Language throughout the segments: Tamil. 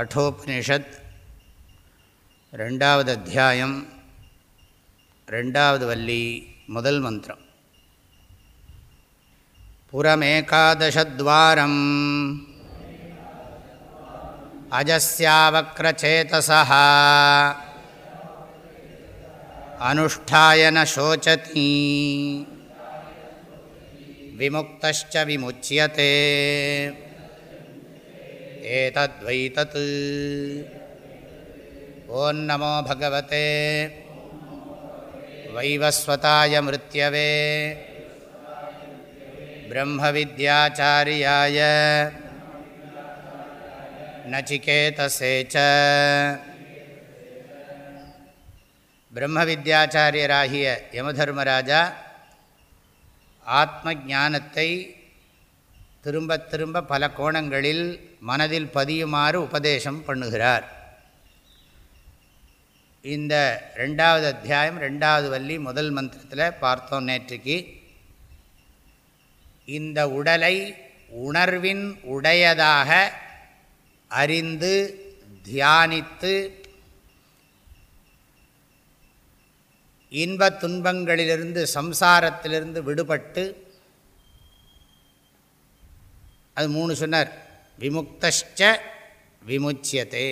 கட்டோபனிஷத் ரெண்டாவது அத்தியாயம் ரெண்டாவது வள்ளி முதல் மந்திரம். புறமேகாதசத்வாரம் அஜஸ்யாவக்ரச்சேதசா அனுஷ்டாயன சோச்சதி விமுக்தச்ச விமுச்சியதே एतद्वै तत् ॐ नमो भगवते वैवस्वताय मृत्यवे ब्रह्मविद्याचार्याय नचिकेतसे च பிரம்மவித்யாச்சாரியராகிய யமதர்மராஜா ஆத்ம ஞானத்தை திரும்ப திரும்ப பல கோணங்களில் மனதில் பதியுமாறு உபதேசம் பண்ணுகிறார். இந்த ரெண்டாவது அத்தியாயம் ரெண்டாவது வள்ளி முதல் மந்திரத்தில் பார்த்தோம் நேற்றுக்கு. இந்த உடலை உணர்வின் உடையதாக அறிந்து தியானித்து இன்பத் துன்பங்களிலிருந்து சம்சாரத்திலிருந்து விடுபட்டு அது மூணு சொன்னார். விமுக்தஷ்ட விமுச்சியதே.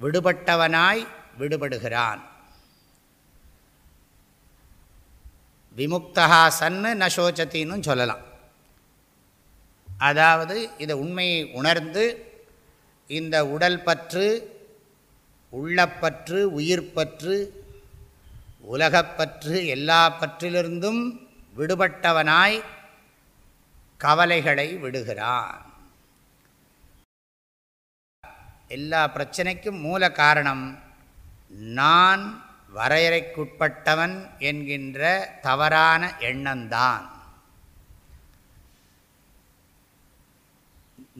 விடுபட்டவனாய் விடுபடுகிறான். விமுக்தகா சன்னு நசோச்சத்தின்னு சொல்லலாம். அதாவது இதை உண்மையை உணர்ந்து இந்த உடல் பற்று உள்ளப்பற்று உயிர்ப்பற்று உலகப்பற்று எல்லா பற்றிலிருந்தும் விடுபட்டவனாய் கவலைகளை விடுகிறான். எல்லா பிரச்சனைக்கும் மூல காரணம் நான் வரையறைக்குட்பட்டவன் என்கின்ற தவறான எண்ணம்தான்.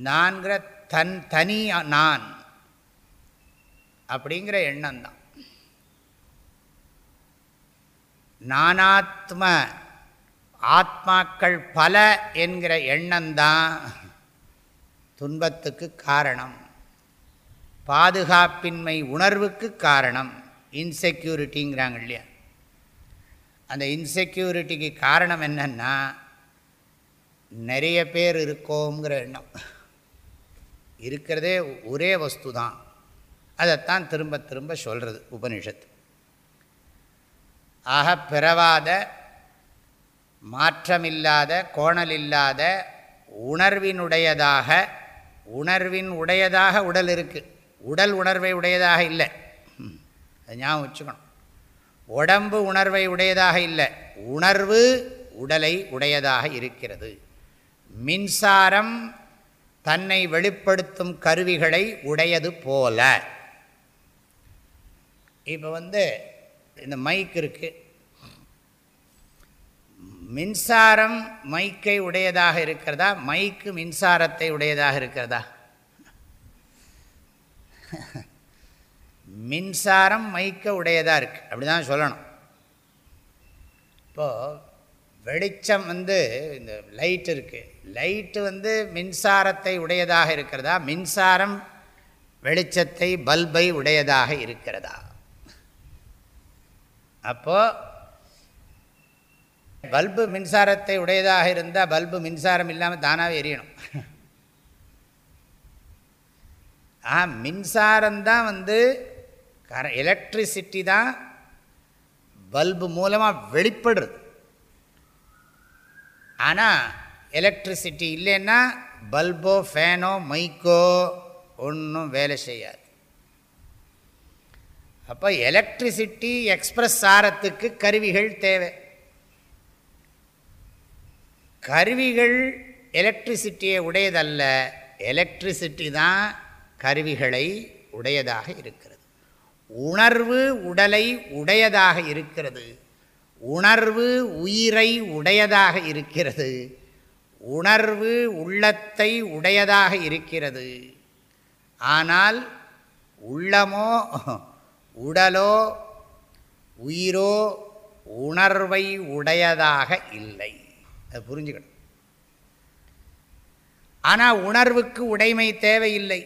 நான்கிற தன் தனி நான் அப்படிங்கிற எண்ணம்தான். நானாத்ம ஆத்மாக்கள் பல என்கிற எண்ணம்தான் துன்பத்துக்கு காரணம். பாதுகாப்பின்மை உணர்வுக்கு காரணம். இன்செக்யூரிட்டிங்கிறாங்க இல்லையா? அந்த இன்செக்யூரிட்டிக்கு காரணம் என்னன்னா நிறைய பேர் இருக்கோங்கிற எண்ணம். இருக்கிறதே ஒரே வஸ்து தான் அதைத்தான் திரும்ப திரும்ப சொல்கிறது உபனிஷத்து. ஆக பிறவாத மாற்றமில்லாத கோணலில்லாத உணர்வினுடையதாக உணர்வின் உடையதாக உடல் இருக்குது உடல் உணர்வை உடையதாக இல்லை. அது ஞாபகம் வச்சுக்கணும். உடம்பு உணர்வை உடையதாக இல்லை. உணர்வு உடலை உடையதாக இருக்கிறது. மின்சாரம் தன்னை வெளிப்படுத்தும் கருவிகளை உடையது போல. இப்போ வந்து இந்த மைக் இருக்குது மின்சாரம் மைக்கை உடையதாக இருக்கிறதா? மைக்கு மின்சாரத்தை உடையதாக இருக்கிறதா? மின்சாரம் மைக்க உடையதாக இருக்குது அப்படி தான் சொல்லணும். இப்போது வெளிச்சம் வந்து இந்த லைட் இருக்குது லைட்டு வந்து மின்சாரத்தை உடையதாக இருக்கிறதா? மின்சாரம் வெளிச்சத்தை பல்பை உடையதாக இருக்கிறதா? அப்போது பல்பு மின்சாரத்தை உடையதாக இருந்தால் பல்பு மின்சாரம் இல்லாமல் தானாகவே எரியணும். ஆ மின்சாரம்தான் வந்து கர எலக்ட்ரிசிட்டி தான் பல்பு மூலமாக வெளிப்படுறது. ஆனால் எலக்ட்ரிசிட்டி இல்லைன்னா பல்போ ஃபேனோ மைக்கோ ஒன்றும் வேலை செய்யாது. அப்போ எலக்ட்ரிசிட்டி எக்ஸ்பிரஸ் சாரத்துக்கு கருவிகள் தேவை. கருவிகள் எலக்ட்ரிசிட்டியை உடையதல்ல. எலக்ட்ரிசிட்டி தான் கருவிகளை உடையதாக இருக்கிறது. உணர்வு உடலை உடையதாக இருக்கிறது. உணர்வு உயிரை உடையதாக இருக்கிறது. உணர்வு உள்ளத்தை உடையதாக இருக்கிறது. ஆனால் உள்ளமோ உடலோ உயிரோ உணர்வை உடையதாக இல்லை. அது புரிஞ்சுக்கணும். ஆனால் உணர்வுக்கு உடைமை தேவையில்லை.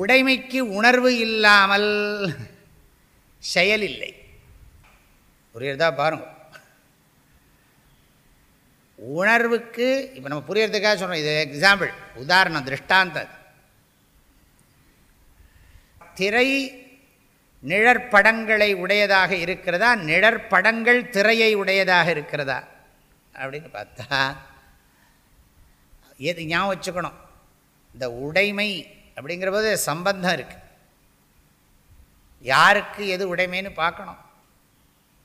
உடைமைக்கு உணர்வு இல்லாமல் செயல் இல்லை புரியுறதா பாருங்க. உணர்வுக்கு இப்போ நம்ம புரியறதுக்காக சொல்கிறோம் இது எக்ஸாம்பிள் உதாரணம் திருஷ்டாந்தம். திரை நிழற்படங்களை உடையதாக இருக்கிறதா? நிழற்படங்கள் திரையை உடையதாக இருக்கிறதா? அப்படின்னு பார்த்தா எது ஞாபகம் வச்சுக்கணும். இந்த உடைமை அப்படிங்கிற போது சம்பந்தம் இருக்குது யாருக்கு எது உடைமைன்னு பார்க்கணும்.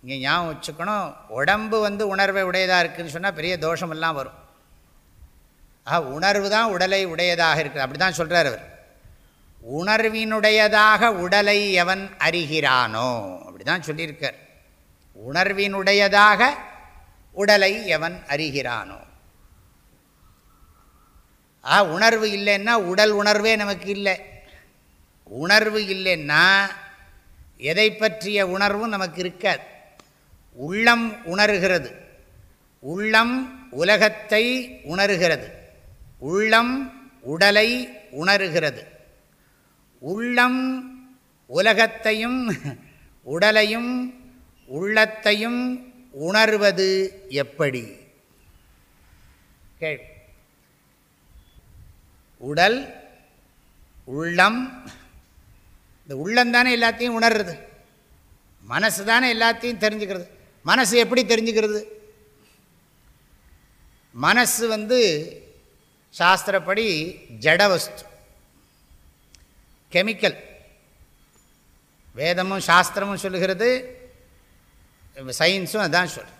இங்கே ஞாபகம் வச்சுக்கணும் உடம்பு வந்து உணர்வை உடையதாக இருக்குதுன்னு சொன்னால் பெரிய தோஷமெல்லாம் வரும். ஆ உணர்வு தான் உடலை உடையதாக இருக்குது அப்படி தான் சொல்கிறார் அவர். உணர்வினுடையதாக உடலை எவன் அறிகிறானோ அப்படி தான் சொல்லியிருக்கார். உணர்வினுடையதாக உடலை எவன் அறிகிறானோ. ஆ உணர்வு இல்லைன்னா உடல் உணர்வே நமக்கு இல்லை. உணர்வு இல்லைன்னா எதை பற்றிய உணர்வும் நமக்கு இருக்காது. உள்ளம் உணர்கிறது. உள்ளம் உலகத்தை உணர்கிறது. உள்ளம் உடலை உணர்கிறது. உள்ளம் உலகத்தையும் உடலையும் உள்ளத்தையும் உணர்வது எப்படி? கேள். உடல் உள்ளம் இந்த உள்ளம் தானே எல்லாத்தையும் உணர்றது. மனசு தானே எல்லாத்தையும் தெரிஞ்சுக்கிறது. மனசு எப்படி தெரிஞ்சுக்கிறது? மனசு வந்து சாஸ்திரப்படி ஜடவஸ்து கெமிக்கல். வேதமும் சாஸ்திரமும் சொல்லுகிறது சயின்ஸும் அதான் சொல்.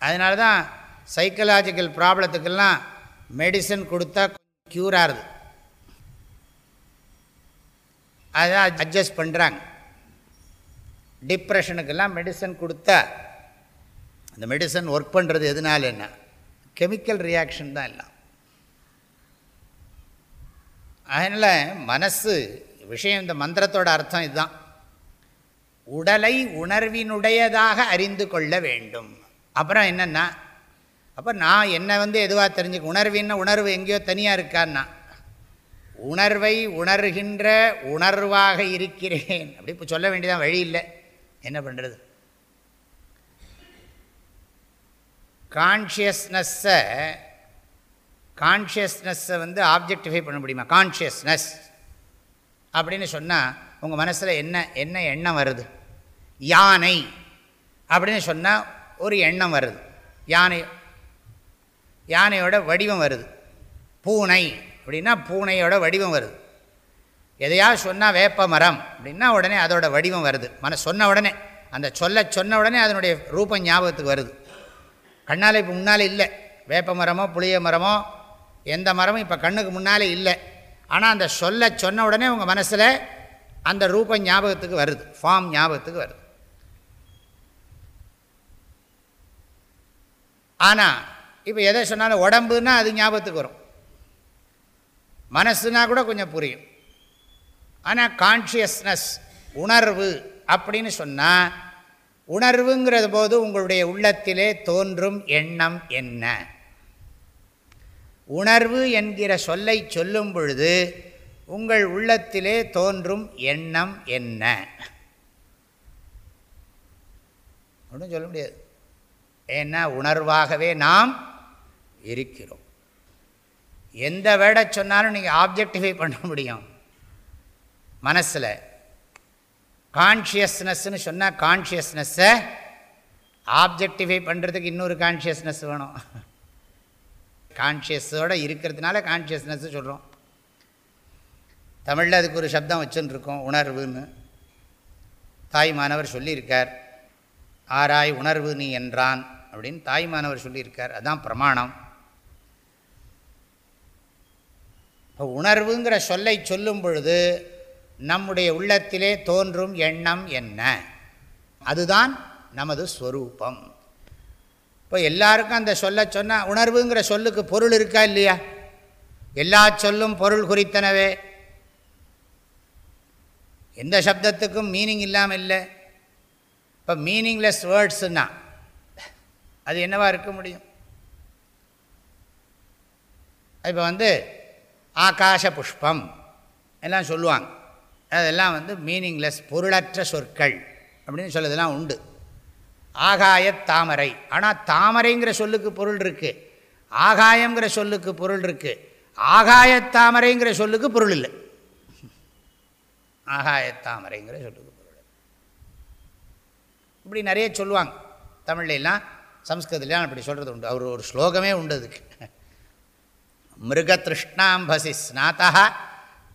அதனால தான் சைக்கலாஜிக்கல் ப்ராப்ளத்துக்கெல்லாம் மெடிசன் கொடுத்தா க்யூர் ஆகுது. அதான் அட்ஜஸ்ட் பண்ணுறாங்க டிப்ரெஷனுக்கெல்லாம் மெடிசன் கொடுத்தா அந்த மெடிசன் ஒர்க் பண்ணுறது எதனால என்ன? கெமிக்கல் ரியாக்ஷன் தான் எல்லாம். அதனால் மனசு விஷயம் இந்த மந்திரத்தோட அர்த்தம் இதுதான். உடலை உணர்வினுடையதாக அறிந்து கொள்ள வேண்டும். அப்புறம் என்னென்னா அப்போ நான் என்னை வந்து எதுவாக தெரிஞ்சுக்க உணர்வின்னு உணர்வு எங்கேயோ தனியாக இருக்கான்னா உணர்வை உணர்கின்ற உணர்வாக இருக்கிறேன். அப்படி இப்போ சொல்ல வேண்டியதான் வழி இல்லை. என்ன பண்ணுறது கான்ஷியஸ்னஸ்ஸை கான்ஷியஸ்னஸ்ஸை வந்து ஆப்ஜெக்டிஃபை பண்ண முடியுமா? கான்ஷியஸ்னஸ் அப்படின்னு சொன்னால் உங்கள் மனசில் என்ன என்ன எண்ணம் வருது? யானை அப்படின்னு சொன்னால் ஒரு எண்ணம் வருது. யானை யானையோட வடிவம் வருது. பூனை அப்படின்னா பூனையோட வடிவம் வருது. எதையாவது சொன்னால் வேப்ப மரம் அப்படின்னா உடனே அதோட வடிவம் வருது. மன சொன்ன உடனே அந்த சொல்ல சொன்ன உடனே அதனுடைய ரூபம் ஞாபகத்துக்கு வருது. கண்ணால் இப்போ முன்னால் இல்லை. வேப்ப மரமோ புளிய மரமோ எந்த மரமும் இப்போ கண்ணுக்கு முன்னாலே இல்லை. ஆனால் அந்த சொல்ல சொன்ன உடனே உங்கள் மனசில் அந்த ரூபம் ஞாபகத்துக்கு வருது. ஃபார்ம் ஞாபகத்துக்கு வருது. ஆனால் இப்போ எதை சொன்னாலும் உடம்புன்னா அது ஞாபகத்துக்கு வரும். மனசுனா கூட கொஞ்சம் புரியும். ஆனால் கான்ஷியஸ்னஸ் உணர்வு அப்படின்னு சொன்னால் உணர்வுங்கிறது போது உங்களுடைய உள்ளத்திலே தோன்றும் எண்ணம் என்ன? உணர்வு என்கிற சொல்லை சொல்லும் பொழுது உங்கள் உள்ளத்திலே தோன்றும் எண்ணம் என்ன? ஒன்றும் சொல்ல முடியாது. ஏன்னா உணர்வாகவே நாம் இருக்கிறோம். எந்த வேடை சொன்னாலும் நீங்கள் ஆப்ஜெக்டிஃபை பண்ண முடியும். மனசில். கான்ஷியஸ்னஸ்ன்னு சொன்னால் கான்ஷியஸ்னஸ்ஸை ஆப்ஜெக்டிஃபை பண்ணுறதுக்கு இன்னொரு கான்ஷியஸ்னஸ் வேணும். கான்ஷியஸோடு இருக்கிறதுனால கான்ஷியஸ்னஸ் சொல்கிறோம் தமிழில் அதுக்கு ஒரு சப்தம் வச்சுருக்கோம் உணர்வுன்னு. தாய் மாணவர் சொல்லியிருக்கார் ஆராய் உணர்வு நீ என்றான் அப்படின்னு தாய்மானவர் சொல்லியிருக்கார். அதுதான் பிரமாணம். இப்போ உணர்வுங்கிற சொல்லை சொல்லும் பொழுது நம்முடைய உள்ளத்திலே தோன்றும் எண்ணம் என்ன? அதுதான் நமது ஸ்வரூபம். இப்போ எல்லாருக்கும் அந்த சொல்ல சொன்னால் உணர்வுங்கிற சொல்லுக்கு பொருள் இருக்கா இல்லையா? எல்லா சொல்லும் பொருள் குறித்தனவே. எந்த சப்தத்துக்கும் மீனிங் இல்லாமல் இல்லை. இப்போ மீனிங்லெஸ் வேர்ட்ஸுன்னா அது என்னவா இருக்க முடியும்? இப்போ வந்து ஆகாஷ புஷ்பம் எல்லாம் சொல்லுவாங்க. அதெல்லாம் வந்து மீனிங்லெஸ் பொருளற்ற சொற்கள் அப்படின்னு சொல்லதெல்லாம் உண்டு. ஆகாய தாமரை. ஆனால் தாமரைங்கிற சொல்லுக்கு பொருள் இருக்குது ஆகாயங்கிற சொல்லுக்கு பொருள் இருக்குது ஆகாயத்தாமரைங்கிற சொல்லுக்கு பொருள் இல்லை. ஆகாயத்தாமரைங்கிற சொல்லுக்கு பொருள் இப்படி நிறைய சொல்லுவாங்க தமிழ்லாம் சம்ஸ்கிருதலாம் அப்படி சொல்கிறது உண்டு. அவர் ஒரு ஸ்லோகமே உண்டு அதுக்கு. மிருகதிருஷ்ணாம்பசி ஸ்நாத்தா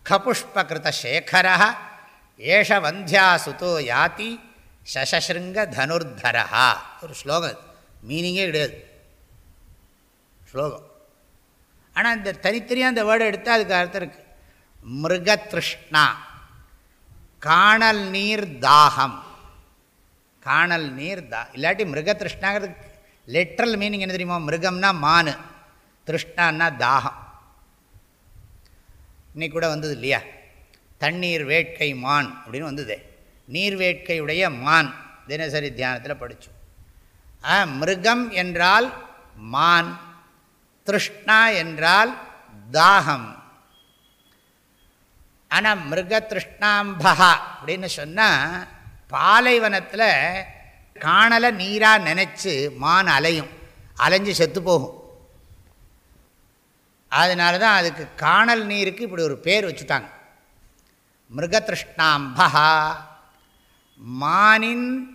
கபுஷ்பகிருத சேகர ஏஷ வந்தியா சுதோ யாத்தி சசசிருங்க தனுர்தரா ஒரு ஸ்லோகம் மீனிங்கே கிடையாது. ஸ்லோகம். ஆனால் இந்த தனித்தனியாக அந்த வேர்டை எடுத்தால் அதுக்கு அர்த்தம் இருக்குது மிருகதிருஷ்ணா காணல் நீர் தாகம். காணல் நீர் தா இல்லாட்டி மிருகதிருஷ்ணாங்கிறதுக்கு லிட்ரல் மீனிங் என்ன தெரியுமா? மிருகம்னா மானு திருஷ்ணான்னா தாகம். இன்னைக்கு கூட வந்தது இல்லையா? தண்ணீர் வேட்கை மான் அப்படின்னு வந்தது. நீர் வேட்கையுடைய மான் தினசரி தியானத்தில் படித்தோம் ஆ மிருகம் என்றால் மான் திருஷ்ணா என்றால் தாகம். ஆனால் மிருக திருஷ்ணாம்பகா அப்படின்னு சொன்னால் பாலைவனத்தில் காணலை நீராக நினச்சி மான் அலையும். அலைஞ்சு செத்து போகும். அதனால தான் அதுக்கு காணல் நீருக்கு இப்படி ஒரு பேர் வச்சுட்டாங்க. மிருகதிருஷ்ணாம்பா மானின்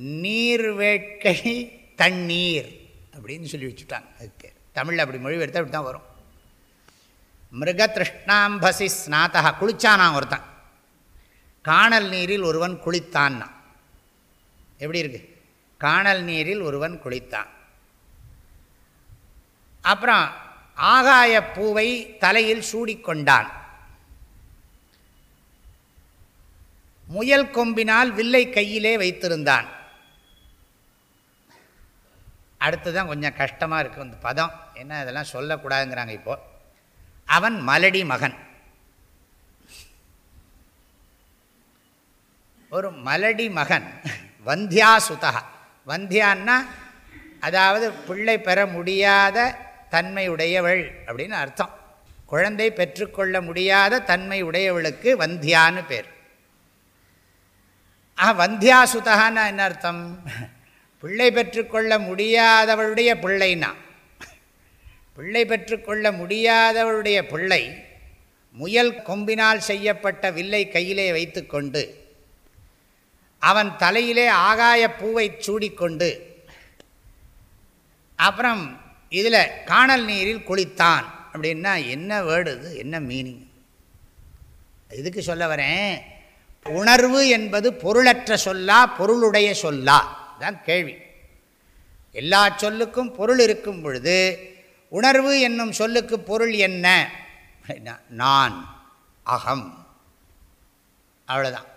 நீர்வேட்கை தண்ணீர் அப்படின்னு சொல்லி வச்சுட்டாங்க. அதுக்கு தமிழில் அப்படி மொழிபெயர்த்தா அப்படி தான் வரும். மிருகதிருஷ்ணாம்பசி ஸ்நாத்தகா குளித்தானான் ஒருத்தன். காணல் நீரில் ஒருவன் குளித்தான்னா. எப்படி இருக்கு? காணல் நீரில் ஒருவன் குளித்தான். அப்புறம் ஆகாய பூவை தலையில் சூடிக்கொண்டான். முயல் கொம்பினால் வில்லை கையிலே வைத்திருந்தான். அடுத்துதான் கொஞ்சம் கஷ்டமாக இருக்குது அந்த பதம். என்ன இதெல்லாம் சொல்லக்கூடாதுங்கிறாங்க இப்போ. அவன் மலடி மகன். ஒரு மலடி மகன். வந்தியா சுதா வந்தியான்னா அதாவது பிள்ளை பெற முடியாத தன்மை உடையவள் அப்படின்னு அர்த்தம். குழந்தை பெற்றுக்கொள்ள முடியாத தன்மை உடையவளுக்கு வந்தியான்னு பேர். ஆ வந்தியா சுதகான்னா என்ன அர்த்தம்? பிள்ளை பெற்றுக்கொள்ள முடியாதவளுடைய பிள்ளைனா. பிள்ளை பெற்றுக்கொள்ள முடியாதவளுடைய பிள்ளை முயல் கொம்பினால் செய்யப்பட்ட வில்லை கையிலே வைத்துக்கொண்டு அவன் தலையிலே ஆகாய பூவை சூடிக்கொண்டு அப்புறம் இதில் காணல் நீரில் குளித்தான். அப்படின்னா என்ன வேர்டு இது? என்ன மீனிங் இதுக்கு சொல்ல வரேன்? உணர்வு என்பது பொருளற்ற சொல்லா பொருளுடைய சொல்லா. தான் கேள்வி. எல்லா சொல்லுக்கும் பொருள் இருக்கும் பொழுது உணர்வு என்னும் சொல்லுக்கு பொருள் என்ன? நான் அகம். அவ்வளோதான்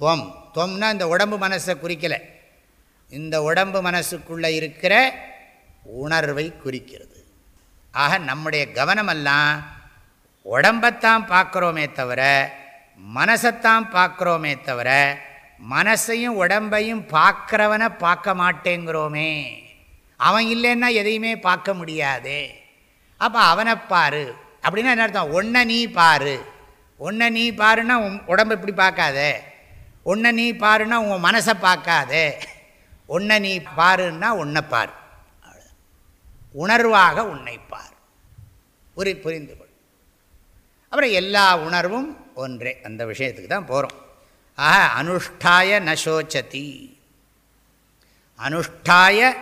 துவம். துவம்னா இந்த உடம்பு மனசை குறிக்கலை. இந்த உடம்பு மனசுக்குள்ளே இருக்கிற உணர்வை குறிக்கிறது. ஆக நம்முடைய கவனமெல்லாம் உடம்பைத்தான் பார்க்குறோமே தவிர மனசைத்தான் பார்க்குறோமே தவிர மனசையும் உடம்பையும் பார்க்குறவனை பார்க்க மாட்டேங்கிறோமே. அவன் இல்லைன்னா எதையுமே பார்க்க முடியாது. அப்போ அவனை பாரு. அப்படின்னா என்ன அர்த்தம்? ஒன்றை நீ பாரு. ஒன்றை நீ பாருன்னா உன் உடம்பு இப்படி பார்க்காத. ஒன்றை நீ பாருன்னா உன் மனசை பார்க்காதே. ஒன்றை நீ பாருன்னா உன்னை பார். உணர்வாக உன்னை பார். புரி புரிந்து கொள். அப்புறம் எல்லா உணர்வும் ஒன்றே. அந்த விஷயத்துக்கு தான் போகிறோம் ஆக அனுஷ்டாய நசோச்சதி. அனுஷ்டாய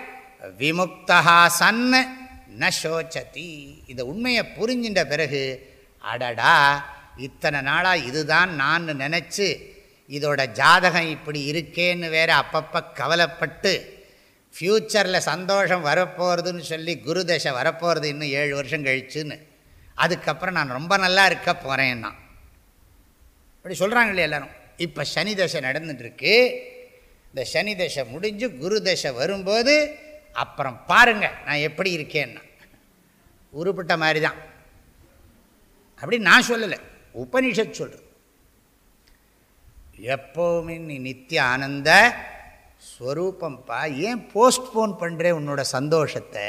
விமுக்தா சன் நசோச்சதி. இந்த உண்மையை புரிஞ்சின்ற பிறகு அடடா இத்தனை நாளாக இதுதான் நான் நினச்சி இதோட ஜாதகம் இப்படி இருக்கேன்னு வேற அப்பப்போ கவலைப்பட்டு ஃப்யூச்சரில் சந்தோஷம் வரப்போகிறதுன்னு சொல்லி குரு தசை வரப்போகிறது இன்னும் ஏழு வருஷம் கழிச்சுன்னு. அதுக்கப்புறம் நான் ரொம்ப நல்லா இருக்க போகிறேன்னா அப்படி சொல்கிறாங்க இல்லையா இப்போ சனி தசை நடந்துட்டுருக்கு. இந்த சனி தசை முடிஞ்சு குரு தசை வரும்போது அப்புறம் பாருங்கள் நான் எப்படி இருக்கேன்னா. உருப்பிட்ட மாதிரி தான் அப்படி நான் சொல்லலை. உபனிஷத் சொல்கிறது எப்போவுமே நீ நித்திய ஆனந்த ஸ்வரூபம்ப்பா ஏன் போஸ்ட்போன் பண்ணுறேன் உன்னோட சந்தோஷத்தை?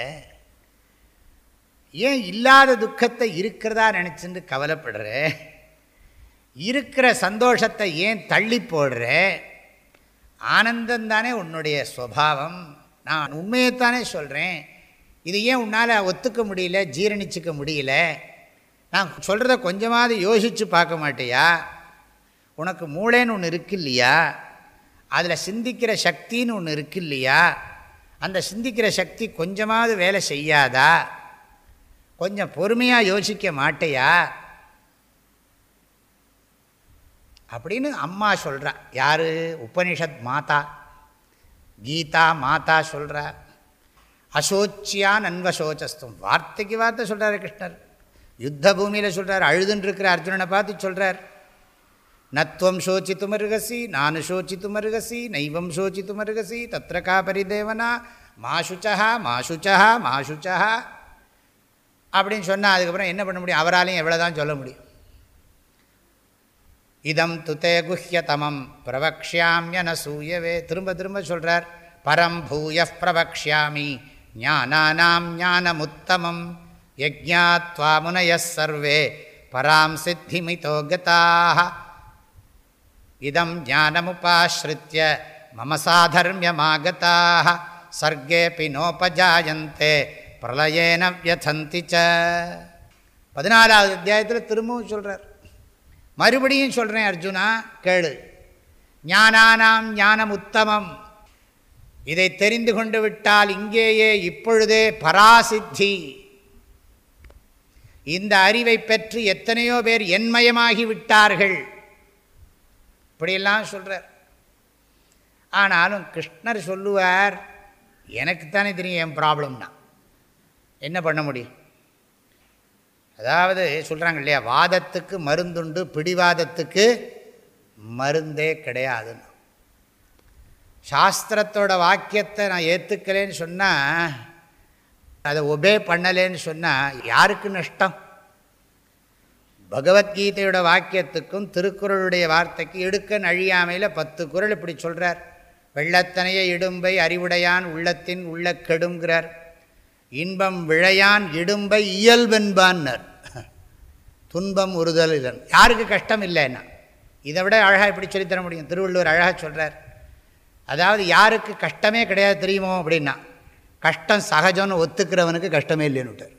ஏன் இல்லாத துக்கத்தை இருக்கிறதா நினச்சிட்டு கவலைப்படுற? இருக்கிற சந்தோஷத்தை ஏன் தள்ளி போடுற? ஆனந்தந்தானே உன்னுடைய ஸ்வபாவம் நான் உண்மையைத்தானே சொல்கிறேன் இது ஏன் உன்னால் ஒத்துக்க முடியல ஜீரணிச்சிக்க முடியல? நான் சொல்கிறத கொஞ்சமாவது யோசித்து பார்க்க மாட்டியா? உனக்கு மூளைன்னு ஒன்று இருக்கு இல்லையா? அதில் சிந்திக்கிற சக்தின்னு ஒன்று இருக்கு இல்லையா? அந்த சிந்திக்கிற சக்தி கொஞ்சமாவது வேலை செய்யாதா? கொஞ்சம் பொறுமையாக யோசிக்க மாட்டையா? அப்படின்னு அம்மா சொல்கிறா யார்? உபனிஷத் மாதா. கீதா மாதா சொல்கிறா அசோச்சியா நன்வசோச்சஸ்தும் வார்த்தைக்கு வார்த்தை சொல்கிறார் கிருஷ்ணர். யுத்த பூமியில் சொல்கிறார் அழுதுன்னு இருக்கிற அர்ஜுனனை பார்த்து சொல்கிறார் நத்வம் சோச்சித்துமருகசி நானு சோச்சித்துமருகசி நைவம் சோச்சித்துமருகசி தத்திர கா பரிதேவனா மாசுச்சா மாசுச்சா மாசுச்சா அப்படின்னு சொன்னால் அதுக்கப்புறம் என்ன பண்ண முடியும்? அவராலையும் எவ்வளோ தான் சொல்ல முடியும். இதம் துத்தே குஹ்யதமம் பிரவக்ஷாமியன சூயவே. திரும்ப திரும்ப சொல்கிறார் பரம் பூய பிரவக்ஷாமி ஞானானாம் ஞானமுத்தமம் யஜ்ஞாத்வா முனய சர்வே பராம் சித்திமிதோ கதாக இதம் ஞானமுபாஸ்ருத்திய மம சாதர்மியமாகதாக சர்க்கேபி நோபஜாயந்தே பிரளயேன வியசந்தி ச பதினாலாவது அத்தியாயத்தில் திரும்பவும் சொல்கிறார் மறுபடியும் சொல்கிறேன் அர்ஜுனா கேளு. ஞானானாம் ஞானம் உத்தமம் இதை தெரிந்து கொண்டு விட்டால் இங்கேயே இப்பொழுதே பராசித்தி. இந்த அறிவை பெற்று எத்தனையோ பேர் என்மயமாகி விட்டார்கள். இப்படியெல்லாம் சொல்கிறார் ஆனாலும் கிருஷ்ணர் சொல்லுவார் எனக்குத்தானே தெரியும் என் ப்ராப்ளம்னா. என்ன பண்ண முடியும்? அதாவது சொல்கிறாங்க இல்லையா வாதத்துக்கு மருந்துண்டு பிடிவாதத்துக்கு மருந்தே கிடையாதுன்னு. சாஸ்திரத்தோட வாக்கியத்தை நான் ஏற்றுக்கலேன்னு சொன்னால் அதை ஒபே பண்ணலேன்னு சொன்னால் யாருக்கு நஷ்டம்? பகவத்கீதையோட வாக்கியத்துக்கும் திருக்குறளுடைய வார்த்தைக்கு எடுக்கன் அழியாமையில் பத்து குரல் இப்படி சொல்கிறார் வெள்ளத்தனைய இடும்பை அறிவுடையான் உள்ளத்தின் உள்ள கெடுங்கிறார் இன்பம் விழையான் இடும்பை இயல்பென்பான்னர். துன்பம் உறுதல் இதன் யாருக்கு கஷ்டம் இல்லைன்னா? இதை விட அழகாக இப்படி சொல்லித்தர முடியும்? திருவள்ளுவர் அழகாக சொல்கிறார் அதாவது யாருக்கு கஷ்டமே கிடையாது தெரியுமோ அப்படின்னா கஷ்டம் சகஜம்னு ஒத்துக்கிறவனுக்கு கஷ்டமே இல்லைன்னுட்டார்.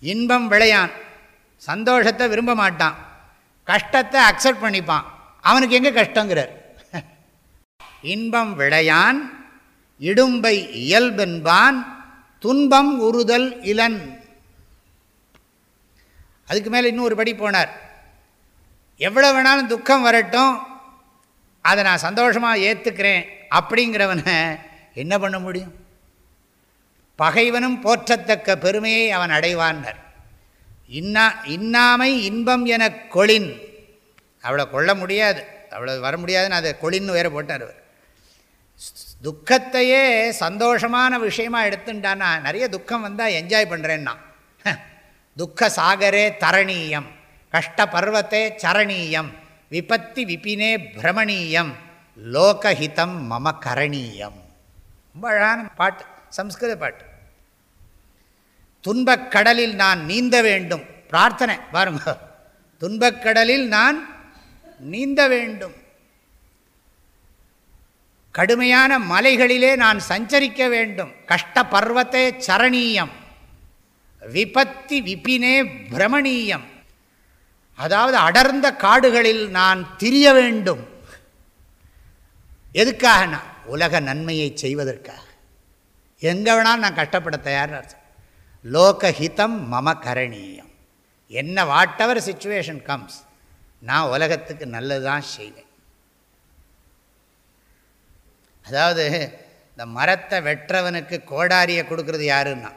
இன்பம் விளையான் சந்தோஷத்தை விரும்ப மாட்டான். கஷ்டத்தை அக்செப்ட் பண்ணிப்பான். அவனுக்கு எங்கே கஷ்டங்கிறார்? இன்பம் விளையான் இடும்பை இயல்பென்பான் துன்பம் உறுதல் இளன் அதுக்கு மேலே இன்னும் ஒரு படி போனார். எவ்வளோ வேணாலும் துக்கம் வரட்டும் அதை நான் சந்தோஷமாக ஏற்றுக்கிறேன் அப்படிங்கிறவனை என்ன பண்ண முடியும்? பகைவனும் போற்றத்தக்க பெருமையை அவன் அடைவான்னர் இன்னா இன்னாமை இன்பம் என கொளின். அவளை கொள்ள முடியாது. அவ்வளோ வர முடியாதுன்னு அதை கொளின்னு வேறு போட்டார் அவர் துக்கத்தையே சந்தோஷமான விஷயமாக எடுத்துட்டான்னா நிறைய துக்கம் வந்தால் என்ஜாய் பண்ணுறேன்னா துக்க சாகரே தரணீயம். கஷ்ட பர்வத்தே சரணீயம். விபத்தி விபினே பிரமணீயம். லோகஹிதம் மம கரணீயம். ரொம்ப அழகான பாட்டு சம்ஸ்கிருத பாட்டு. துன்பக்கடலில் நான் நீந்த வேண்டும். பிரார்த்தனை பாருங்க. துன்பக்கடலில் நான் நீந்த வேண்டும். கடுமையான மலைகளிலே நான் சஞ்சரிக்க வேண்டும். கஷ்ட பர்வத்தே சரணீயம். விபத்தி விபினே பிரமணீயம். அதாவது அடர்ந்த காடுகளில் நான் திரிய வேண்டும். எதுக்காக நான்? உலக நன்மையை செய்வதற்காக. எங்கே வேணாலும் நான் கஷ்டப்பட தயார்னு அர்த்தம் லோகஹிதம் மம கரணீயம். என்ன வாட்டவர் சுச்சுவேஷன் கம்ஸ் நான் உலகத்துக்கு நல்லது தான் செய்வேன். அதாவது இந்த மரத்தை வெட்டுறவனுக்கு கோடாரியை கொடுக்கறது யாருன்னா?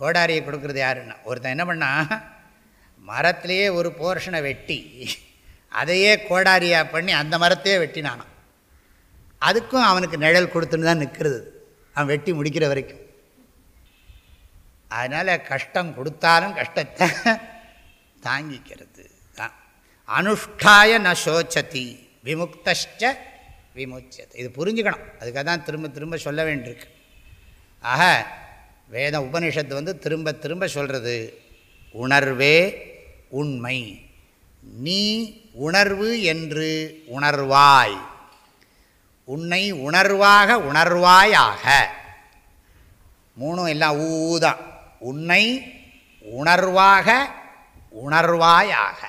கோடாரியை கொடுக்கறது யாருன்னா? ஒருத்தன் என்ன பண்ணால் மரத்திலேயே ஒரு போர்ஷனை வெட்டி அதையே கோடாரியாக பண்ணி அந்த மரத்தையே வெட்டினானான் அதுக்கும் அவனுக்கு நிழல் கொடுத்துன்னு தான் நிற்கிறது. அவன் வெட்டி முடிக்கிற வரைக்கும். அதனால் கஷ்டம் கொடுத்தாலும் கஷ்டத்தை தாங்கிக்கிறது. தான் அனுஷ்டாய ந சோச்சதி. விமுக்தஷ்ட விமுச்சது. இது புரிஞ்சுக்கணும். அதுக்காக தான் திரும்ப திரும்ப சொல்ல வேண்டியிருக்கு. ஆக வேத உபனிஷத்து வந்து திரும்ப திரும்ப சொல்கிறது உணர்வே உண்மை. நீ உணர்வு என்று உணர்வாய். உன்னை உணர்வாக உணர்வாயாக. மூணும் எல்லாம் ஊதான் உன்னை உணர்வாக உணர்வாயாக.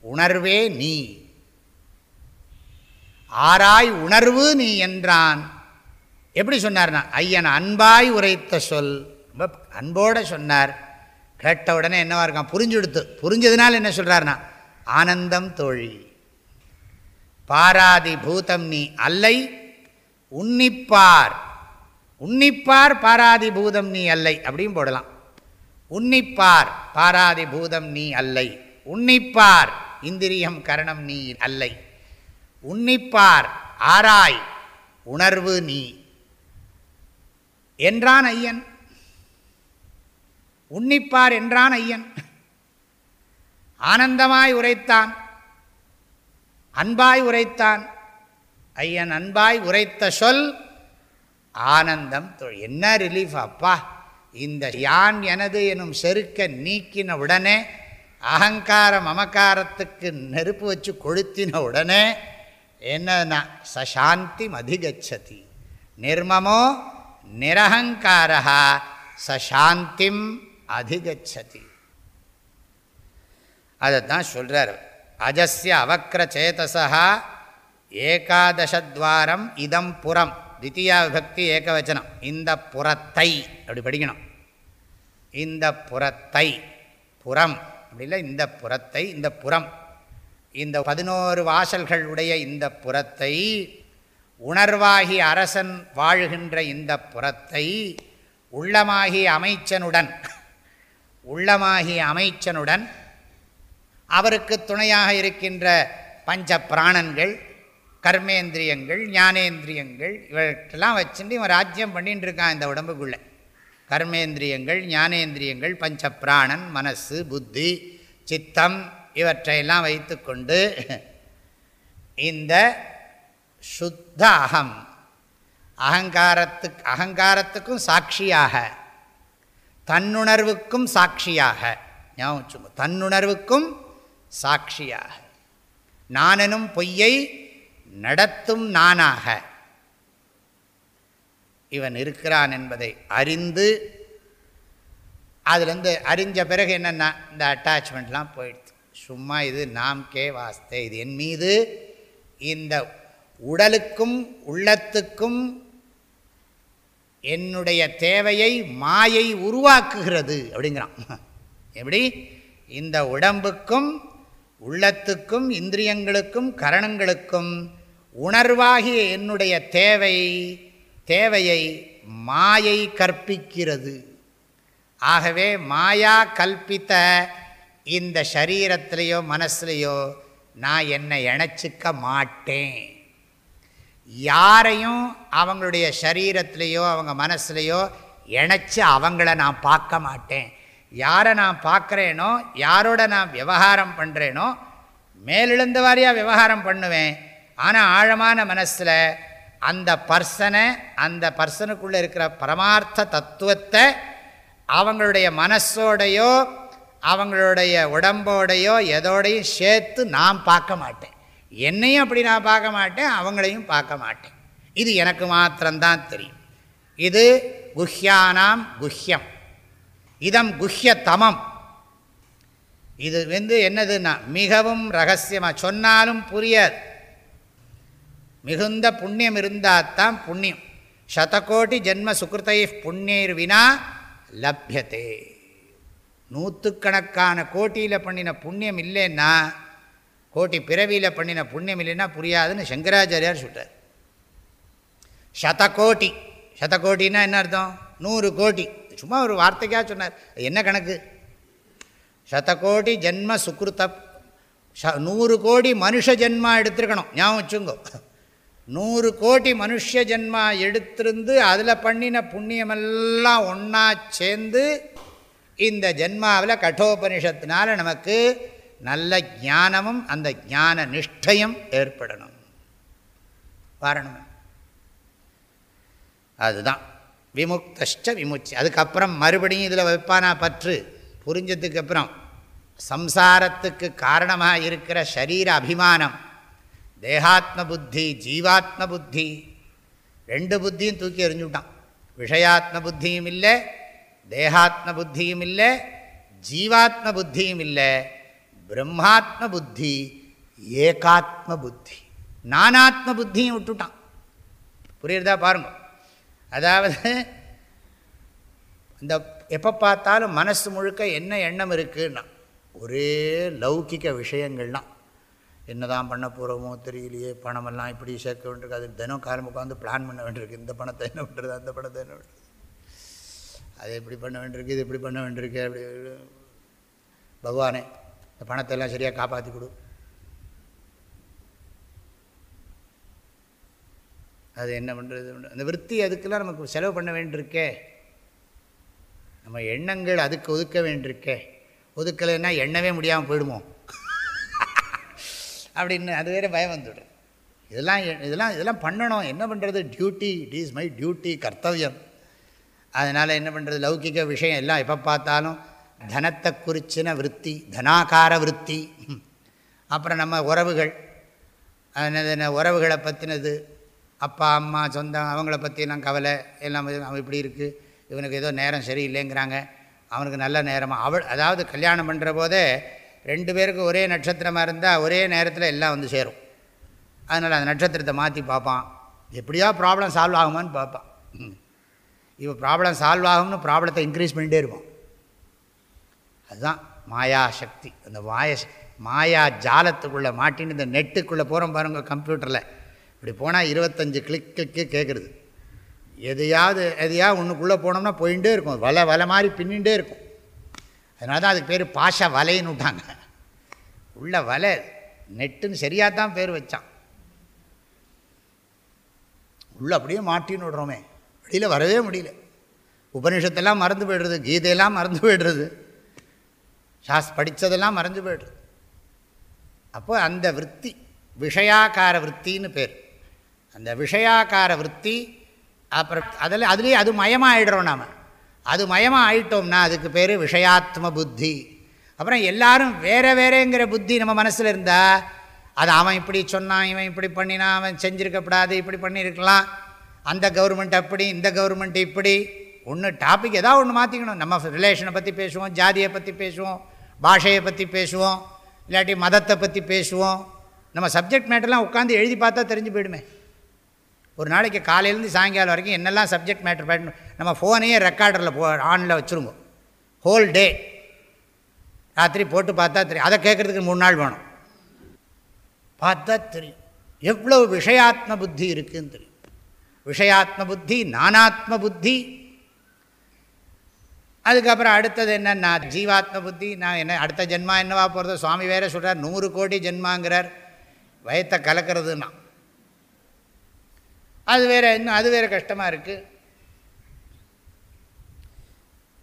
உணர்வே நீ. ஆராய் உணர்வு நீ என்றான். எப்படி சொன்னார்னா ஐயன் அன்பாய் உரைத்த சொல். ரொம்ப அன்போடு சொன்னார். கேட்ட உடனே என்னவா இருக்கான்? புரிஞ்சுடுத்து. புரிஞ்சதுனால என்ன சொல்கிறார்னா ஆனந்தம் தோழி. பாராதி பூதம் நீ அல்லை. உன்னிப்பார். உன்னிப்பார் பாராதி பூதம் நீ அல்லை. அப்படின்னு போடலாம். உன்னிப்பார் பாராதி பூதம் நீ அல்லை. உன்னிப்பார் இந்திரியம் கரணம் நீ அல்லை. உன்னிப்பார் ஆராய் உணர்வு நீ. என்றான் ஐயன். உன்னிப்பார் என்றான் ஐயன். ஆனந்தமாய் உரைத்தான். அன்பாய் உரைத்தான். ஐயன் அன்பாய் உரைத்த சொல் ஆனந்தம் என்ன ரிலீஃப் அப்பா? இந்த யான் எனது எனும் செருக்க நீக்கின உடனே அகங்கார மமக்காரத்துக்கு நெருப்பு வச்சு கொளுத்தின உடனே என்னன்னா சசாந்தி அதிகச்சதி நிர்மமோ நிரகங்காரா சசாந்திம் அதிகச்சதி. அதைத்தான் சொல்கிறார் அஜஸ்ய அவக்ர ஏகாதசத்வாரம் இதம் புறம் தித்தியா விபக்தி ஏகவச்சனம். இந்த புறத்தை அப்படி படிக்கணும். இந்த புறத்தை புறம் அப்படி இல்லை இந்த புறத்தை இந்த புறம். இந்த பதினோரு வாசல்கள் உடைய இந்த புறத்தை உணர்வாகி அரசன் வாழ்கின்ற இந்த புறத்தை உள்ளமாகி அமைச்சனுடன் உள்ளமாகி அமைச்சனுடன் அவருக்கு துணையாக இருக்கின்ற பஞ்ச பிராணன்கள் கர்மேந்திரியங்கள் ஞானேந்திரியங்கள் இவற்றெல்லாம் வச்சுட்டு இவன் ராஜ்யம் பண்ணிகிட்டு இருக்கான் இந்த உடம்புக்குள்ளே. கர்மேந்திரியங்கள் ஞானேந்திரியங்கள் பஞ்ச பிராணன் மனசு புத்தி சித்தம் இவற்றையெல்லாம் வைத்துக்கொண்டு இந்த சுத்த அகம் அகங்காரத்துக்கு அகங்காரத்துக்கும் சாட்சியாக தன்னுணர்வுக்கும் சாட்சியாக ஞாபகம் தன்னுணர்வுக்கும் சாட்சியாக. நானெனும் பொய்யை நடத்தும் நானாக. இவன் இருக்கிறான் என்பதை அறிந்து அதுலேருந்து அறிஞ்ச பிறகு என்னென்னா இந்த அட்டாச்மெண்ட்லாம் போயிடுது. சும்மா இது நாம் கே வாஸ்தே இது என் மீது இந்த உடலுக்கும் உள்ளத்துக்கும் என்னுடைய தேவையை மாயை உருவாக்குகிறது அப்படிங்கிறான். எப்படி? இந்த உடம்புக்கும் உள்ளத்துக்கும் இந்திரியங்களுக்கும் கரணங்களுக்கும் உணர்வாகிய என்னுடைய தேவை தேவையை மாயை கற்பிக்கிறது. ஆகவே மாயா கல்பித்த இந்த சரீரத்திலேயோ மனசுலையோ நான் என்னை இணைச்சிக்க மாட்டேன். யாரையும் அவங்களுடைய சரீரத்திலேயோ அவங்க மனசுலையோ இணைச்சி அவங்கள நான் பார்க்க மாட்டேன். யாரை நான் பார்க்குறேனோ யாரோட நான் விவகாரம் பண்ணுறேனோ மேலெழுந்த வாரியாக விவகாரம் பண்ணுவேன். ஆனால் ஆழமான மனசில் அந்த பர்சனை அந்த பர்சனுக்குள்ளே இருக்கிற பரமார்த்த தத்துவத்தை அவங்களுடைய மனசோடையோ அவங்களுடைய உடம்போடையோ எதோடையும் சேர்த்து நான் பார்க்க மாட்டேன். என்னையும் அப்படி நான் பார்க்க மாட்டேன் அவங்களையும் பார்க்க மாட்டேன். இது எனக்கு மாத்திரம்தான் தெரியும். இது குஹ்யானாம் குஹ்யம். இதம் குஹ்ய தமம் இது வந்து என்னதுன்னா மிகவும் ரகசியமாக சொன்னாலும் புரியாது. மிகுந்த புண்ணியம் இருந்தாத்தான் புண்ணியம். சதகோடி ஜென்ம சுகிருத்தை புண்ணியர் வினா லப்யத்தே நூற்றுக்கணக்கான கோட்டியில் பண்ணின புண்ணியம் இல்லைன்னா கோட்டி பிறவியில் பண்ணின புண்ணியம் இல்லைன்னா புரியாதுன்னு சங்கராச்சாரியார் சொல்கிறார் சதகோட்டி சதகோட்டின்னா என்ன அர்த்தம்? நூறு கோட்டி சும்மா ஒரு வார்த்தைக்காக சொன்னார். என்ன கணக்கு? சதகோடி ஜென்ம சுக்ருத்த நூறு கோடி மனுஷ ஜென்மா எடுத்துருக்கணும். ஞாபகம் வச்சுங்கோ நூறு கோடி மனுஷ ஜென்மா எடுத்திருந்து அதில் பண்ணின புண்ணியமெல்லாம் ஒன்றா சேர்ந்து இந்த ஜென்மாவில் கட்டோபனிஷத்தினால நமக்கு நல்ல ஞானமும் அந்த ஞான நிஷ்டையும் ஏற்படணும். வாரணம். அதுதான். விமுக்தஷ்ட விமுச்சி. அதுக்கப்புறம் மறுபடியும் இதில் வைப்பானா பற்று. புரிஞ்சதுக்கப்புறம் சம்சாரத்துக்கு காரணமாக இருக்கிற சரீர அபிமானம். தேகாத்ம புத்தி ஜீவாத்ம புத்தி ரெண்டு புத்தியும் தூக்கி எறிஞ்சுட்டான். விஷயாத்ம புத்தியும் இல்லை தேகாத்ம புத்தியும் இல்லை ஜீவாத்ம புத்தியும் இல்லை பிரம்மாத்ம புத்தி ஏகாத்ம புத்தி நானாத்ம புத்தியும் விட்டுட்டான். புரியுறதா பாருங்க. அதாவது இந்த எப்போ பார்த்தாலும் மனசு முழுக்க என்ன எண்ணம் இருக்குன்னா ஒரே லௌகிக்க விஷயங்கள்லாம் என்ன தான் பண்ண போகிறோமோ தெரியலையே பணமெல்லாம் இப்படி சேர்க்க வேண்டியிருக்கு. அது தினம் காலம் உட்காந்து பிளான் பண்ண வேண்டியிருக்கு. இந்த பணத்தை என்ன பண்ணுறது அந்த பணத்தை என்ன பண்ணுறது அது எப்படி பண்ண வேண்டியிருக்கு இது எப்படி பண்ண வேண்டியிருக்கு அப்படி பகவானே இந்த பணத்தை எல்லாம் சரியாக காப்பாற்றி கொடு. அது என்ன பண்ணுறது அந்த விற்பி அதுக்கெல்லாம் நமக்கு செலவு பண்ண வேண்டியிருக்கே. நம்ம எண்ணங்கள் அதுக்கு ஒதுக்க வேண்டியிருக்கே. ஒதுக்கலைன்னா எண்ணவே முடியாமல் போயிடுமோ? அப்படின்னு அது வேறு பயம் வந்துவிடும் இதெல்லாம் இதெல்லாம் இதெல்லாம் பண்ணணும். என்ன பண்ணுறது duty it is my duty கர்த்தவியம். அதனால் என்ன பண்ணுறது லௌகிக விஷயம் எல்லாம் எப்போ பார்த்தாலும் தனத்தை குறிச்சின விற்பி தனாகார விற்பி அப்புறம் நம்ம உறவுகள். என்ன உறவுகளை பற்றினது அப்பா அம்மா சொந்தம் அவங்கள பற்றிலாம் கவலை எல்லாம் அவன் இப்படி இருக்குது இவனுக்கு ஏதோ நேரம் சரியில்லைங்கிறாங்க. அவனுக்கு நல்ல நேரமாக அவள் அதாவது கல்யாணம் பண்ணுற போதே ரெண்டு பேருக்கு ஒரே நட்சத்திரமாக இருந்தால் ஒரே நேரத்தில் எல்லாம் வந்து சேரும். அதனால் அந்த நட்சத்திரத்தை மாற்றி பார்ப்பான். எப்படியோ ப்ராப்ளம் சால்வ் ஆகுமான்னு பார்ப்பான். இப்போ ப்ராப்ளம் சால்வ் ஆகும்னு ப்ராப்ளத்தை இன்க்ரீஸ் பண்ணிகிட்டே இருப்பான். அதுதான் மாயா சக்தி. அந்த மாய மாயா ஜாலத்துக்குள்ளே மாட்டின்னு இந்த நெட்டுக்குள்ளே போகிறோம் பாருங்கள் கம்ப்யூட்டரில் இப்படி போனால் இருபத்தஞ்சி கிளிக் கிளிக்கு கேட்குறது எதையாவது எதையாவது ஒன்றுக்குள்ளே போனோம்னா போயிட்டே இருக்கும். வலை வலை மாதிரி பின்னிகிட்டே இருக்கும். அதனால தான் அதுக்கு பேர் பாஷ வலைன்னு விட்டாங்க. உள்ள வலை நெட்டுன்னு சரியாக தான் பேர் வச்சான். உள்ளே அப்படியே மாட்டின்னு விடுறோமே. வெளியில் வரவே முடியல. உபனிஷத்தெல்லாம் மறந்து போய்டுறது கீதையெல்லாம் மறந்து போய்டுறது. சாஸ் படித்ததெல்லாம் மறந்து போய்டுறது. அப்போ அந்த விற்பி விஷயாக்கார விற்த்தின்னு பேர். அந்த விஷயாக்கார விற்பி அப்புறம் அதில் அதுலேயே அது மயமாகிடுறோம் நாம். அது மயமாக ஆயிட்டோம்னா அதுக்கு பேர் விஷயாத்ம புத்தி. அப்புறம் எல்லாரும் வேறு வேறேங்கிற புத்தி நம்ம மனசில் இருந்தால் அது அவன் இப்படி சொன்னான் இவன் இப்படி பண்ணினா அவன் செஞ்சுருக்கப்படாது இப்படி பண்ணியிருக்கலாம் அந்த கவர்மெண்ட் அப்படி இந்த கவர்மெண்ட் இப்படி. ஒன்று டாபிக் ஏதாவது ஒன்று மாற்றிக்கணும் நம்ம ரிலேஷனை பற்றி பேசுவோம் ஜாதியை பற்றி பேசுவோம் பாஷையை பற்றி பேசுவோம் இல்லாட்டி மதத்தை பற்றி பேசுவோம். நம்ம சப்ஜெக்ட் மேட்டர்லாம் உட்காந்து எழுதி பார்த்தா தெரிஞ்சு போயிடுமே. ஒரு நாளைக்கு காலையிலேருந்து சாயங்காலம் வரைக்கும் என்னெல்லாம் சப்ஜெக்ட் மேட்ரு பண்ணணும் நம்ம ஃபோனையே ரெக்கார்டரில் போ ஆனில் வச்சுருங்க ஹோல் டே ராத்திரி போட்டு பார்த்தா தெரியும். அதை கேட்குறதுக்கு மூணு நாள் வேணும். பார்த்தா தெரியும். எவ்வளோ விஷயாத்ம புத்தி இருக்குதுன்னு தெரியும். விஷயாத்ம புத்தி நானாத்ம புத்தி. அதுக்கப்புறம் அடுத்தது என்னன்னா ஜீவாத்ம புத்தி. நான் என்ன அடுத்த ஜென்மா என்னவா போகிறது சுவாமி வேற சொல்கிறார் நூறு கோடி ஜென்மாங்கிறார். வயத்தை கலக்கிறதுன்னா. அது வேறு இன்னும் அது வேறு கஷ்டமாக இருக்குது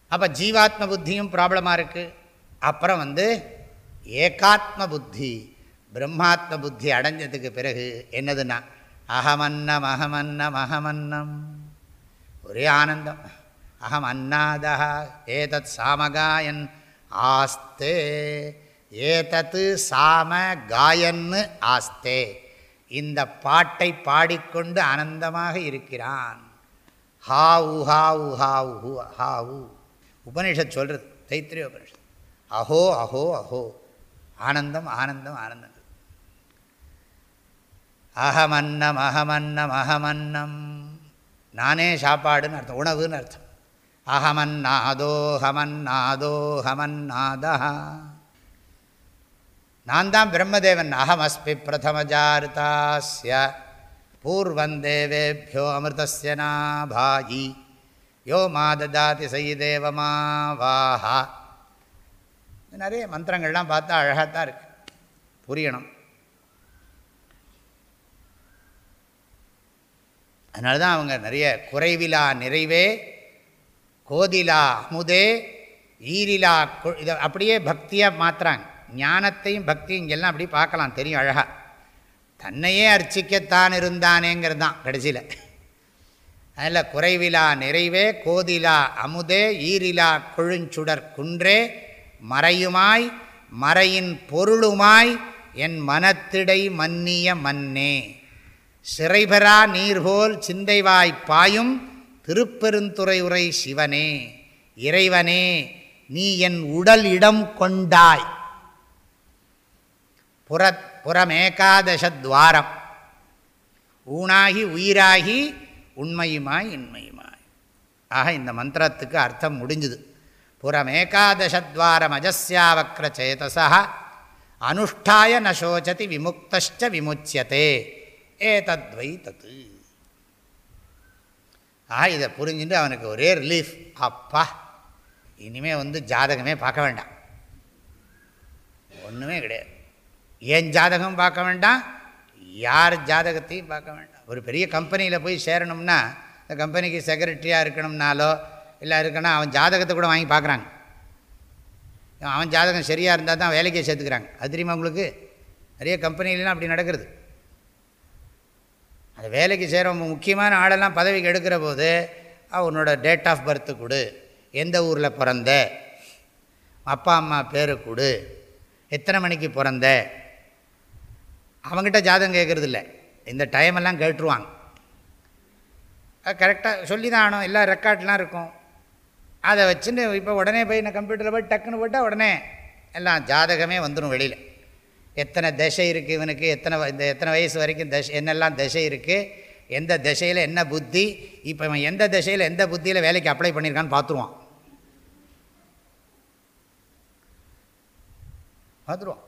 அப்போ ஜீவாத்ம புத்தியும் ப்ராப்ளமாக இருக்குது அப்புறம் வந்து ஏகாத்ம புத்தி பிரம்மாத்ம புத்தி அடைஞ்சதுக்கு பிறகு என்னதுன்னா அகமன்னம் அகமன்னம் அகமன்னம். ஒரே ஆனந்தம். அகம் அன்னாதா ஏதத் சாமகாயன் ஆஸ்தே. ஏதத்து சாம காயன்னு ஆஸ்தே. இந்த பாட்டை பாடிக்கொண்டு ஆனந்தமாக இருக்கிறான். ஹாவு ஹாவு ஹாவு ஹாவு. உபனிஷத் சொல்கிறது தைத்திரிய உபனிஷத் அஹோ அஹோ அஹோ. ஆனந்தம் ஆனந்தம் ஆனந்தம். அகமன்னம் அகமன்னம் அகமன்னம் நானே சாப்பாடுன்னு அர்த்தம் உணவுன்னு அர்த்தம். அகமன்னாதோ ஹமன்னாதோ ஹமன்னாதா நான் தான் பிரம்மதேவன். அகமஸ்மி பிரதமஜாருதாஸ்ய பூர்வந்தேவேபியோ அமிர்தஸ்ய நாபாயி யோ மாததாதி சயி தேவமாவாஹா நிறைய மந்திரங்கள்லாம் பார்த்தா அழகாக தான் இருக்கு. புரியணும். அதனால தான் அவங்க நிறைய குறைவிலா நிறைவே கோதிலா அமுதே ஈரிலா இதை அப்படியே பக்தியாக மாற்றுறாங்க ஞானத்தையும் பக்தியும் இங்கெல்லாம் அப்படி பார்க்கலாம் தெரியும் அழகாக தன்னையே அர்ச்சிக்கத்தான் இருந்தானேங்கிறது தான் கடைசியில். அதில் குறைவிலா நிறைவே கோதிலா அமுதே ஈரிலா கொழுஞ்சுடர் குன்றே மறையுமாய் மறையின் பொருளுமாய் என் மனத்திடை மன்னிய மன்னே. சிறைபெறா நீர்போல் சிந்தைவாய் பாயும் திருப்பெருந்துறை உரை சிவனே. இறைவனே நீ என் உடல் இடம் கொண்டாய். புற புறமேகாதசத்வாரம். ஊனாகி உயிராகி உண்மையுமாய் இன்மையுமாய். ஆக இந்த மந்திரத்துக்கு அர்த்தம் முடிஞ்சுது. புறமேகாதசத்வாரம் அஜஸ்யாவக்ர சேதசா அனுஷ்டாய நசோச்சதி விமுக்தச்ச ஏ ஏதத்வை தத்து ஆக இதை புரிஞ்சுட்டு அவனுக்கு ஒரே ரிலீஃப் அப்பா இனிமேல் வந்து ஜாதகமே பார்க்க வேண்டாம். ஒன்றுமே கிடையாது. ஏன் ஜாதகம் பார்க்க வேண்டாம்? யார் ஜாதகத்தையும் பார்க்க வேண்டாம். ஒரு பெரிய கம்பெனியில் போய் சேரணும்னா இந்த கம்பெனிக்கு செக்ரட்டரியாக இருக்கணும்னாலோ இல்லை இருக்கணும் அவன் ஜாதகத்தை கூட வாங்கி பார்க்குறாங்க. அவன் ஜாதகம் சரியாக இருந்தால் தான் வேலைக்கே சேர்த்துக்கிறாங்க. அது தெரியுமா உங்களுக்கு? நிறைய கம்பெனிலாம் அப்படி நடக்கிறது. அந்த வேலைக்கு சேர முக்கியமான ஆளெல்லாம் பதவிக்கு எடுக்கிற போது அவனோட டேட் ஆஃப் பர்த்து கொடு. எந்த ஊரில் பிறந்த? அப்பா அம்மா பேரை கொடு. எத்தனை மணிக்கு பிறந்த? அவங்ககிட்ட ஜாதகம் கேட்குறது இல்லை இந்த டைமெல்லாம் கேட்டுருவாங்க. கரெக்டாக சொல்லி தான் ஆகணும். எல்லா ரெக்கார்ட்லாம் இருக்கும். அதை வச்சுன்னு இப்போ உடனே போய் நான் கம்ப்யூட்டரில் போய் டக்குன்னு போட்டால் உடனே எல்லாம் ஜாதகமே வந்துடும் வெளியில். எத்தனை தசை இருக்குது இவனுக்கு? எத்தனை இந்த எத்தனை வயசு வரைக்கும் தசை என்னெல்லாம் தசை இருக்குது எந்த திசையில் என்ன புத்தி? இப்போ இவன் எந்த திசையில் எந்த புத்தியில் வேலைக்கு அப்ளை பண்ணியிருக்கான்னு பார்த்துருவான். பார்த்துருவான்.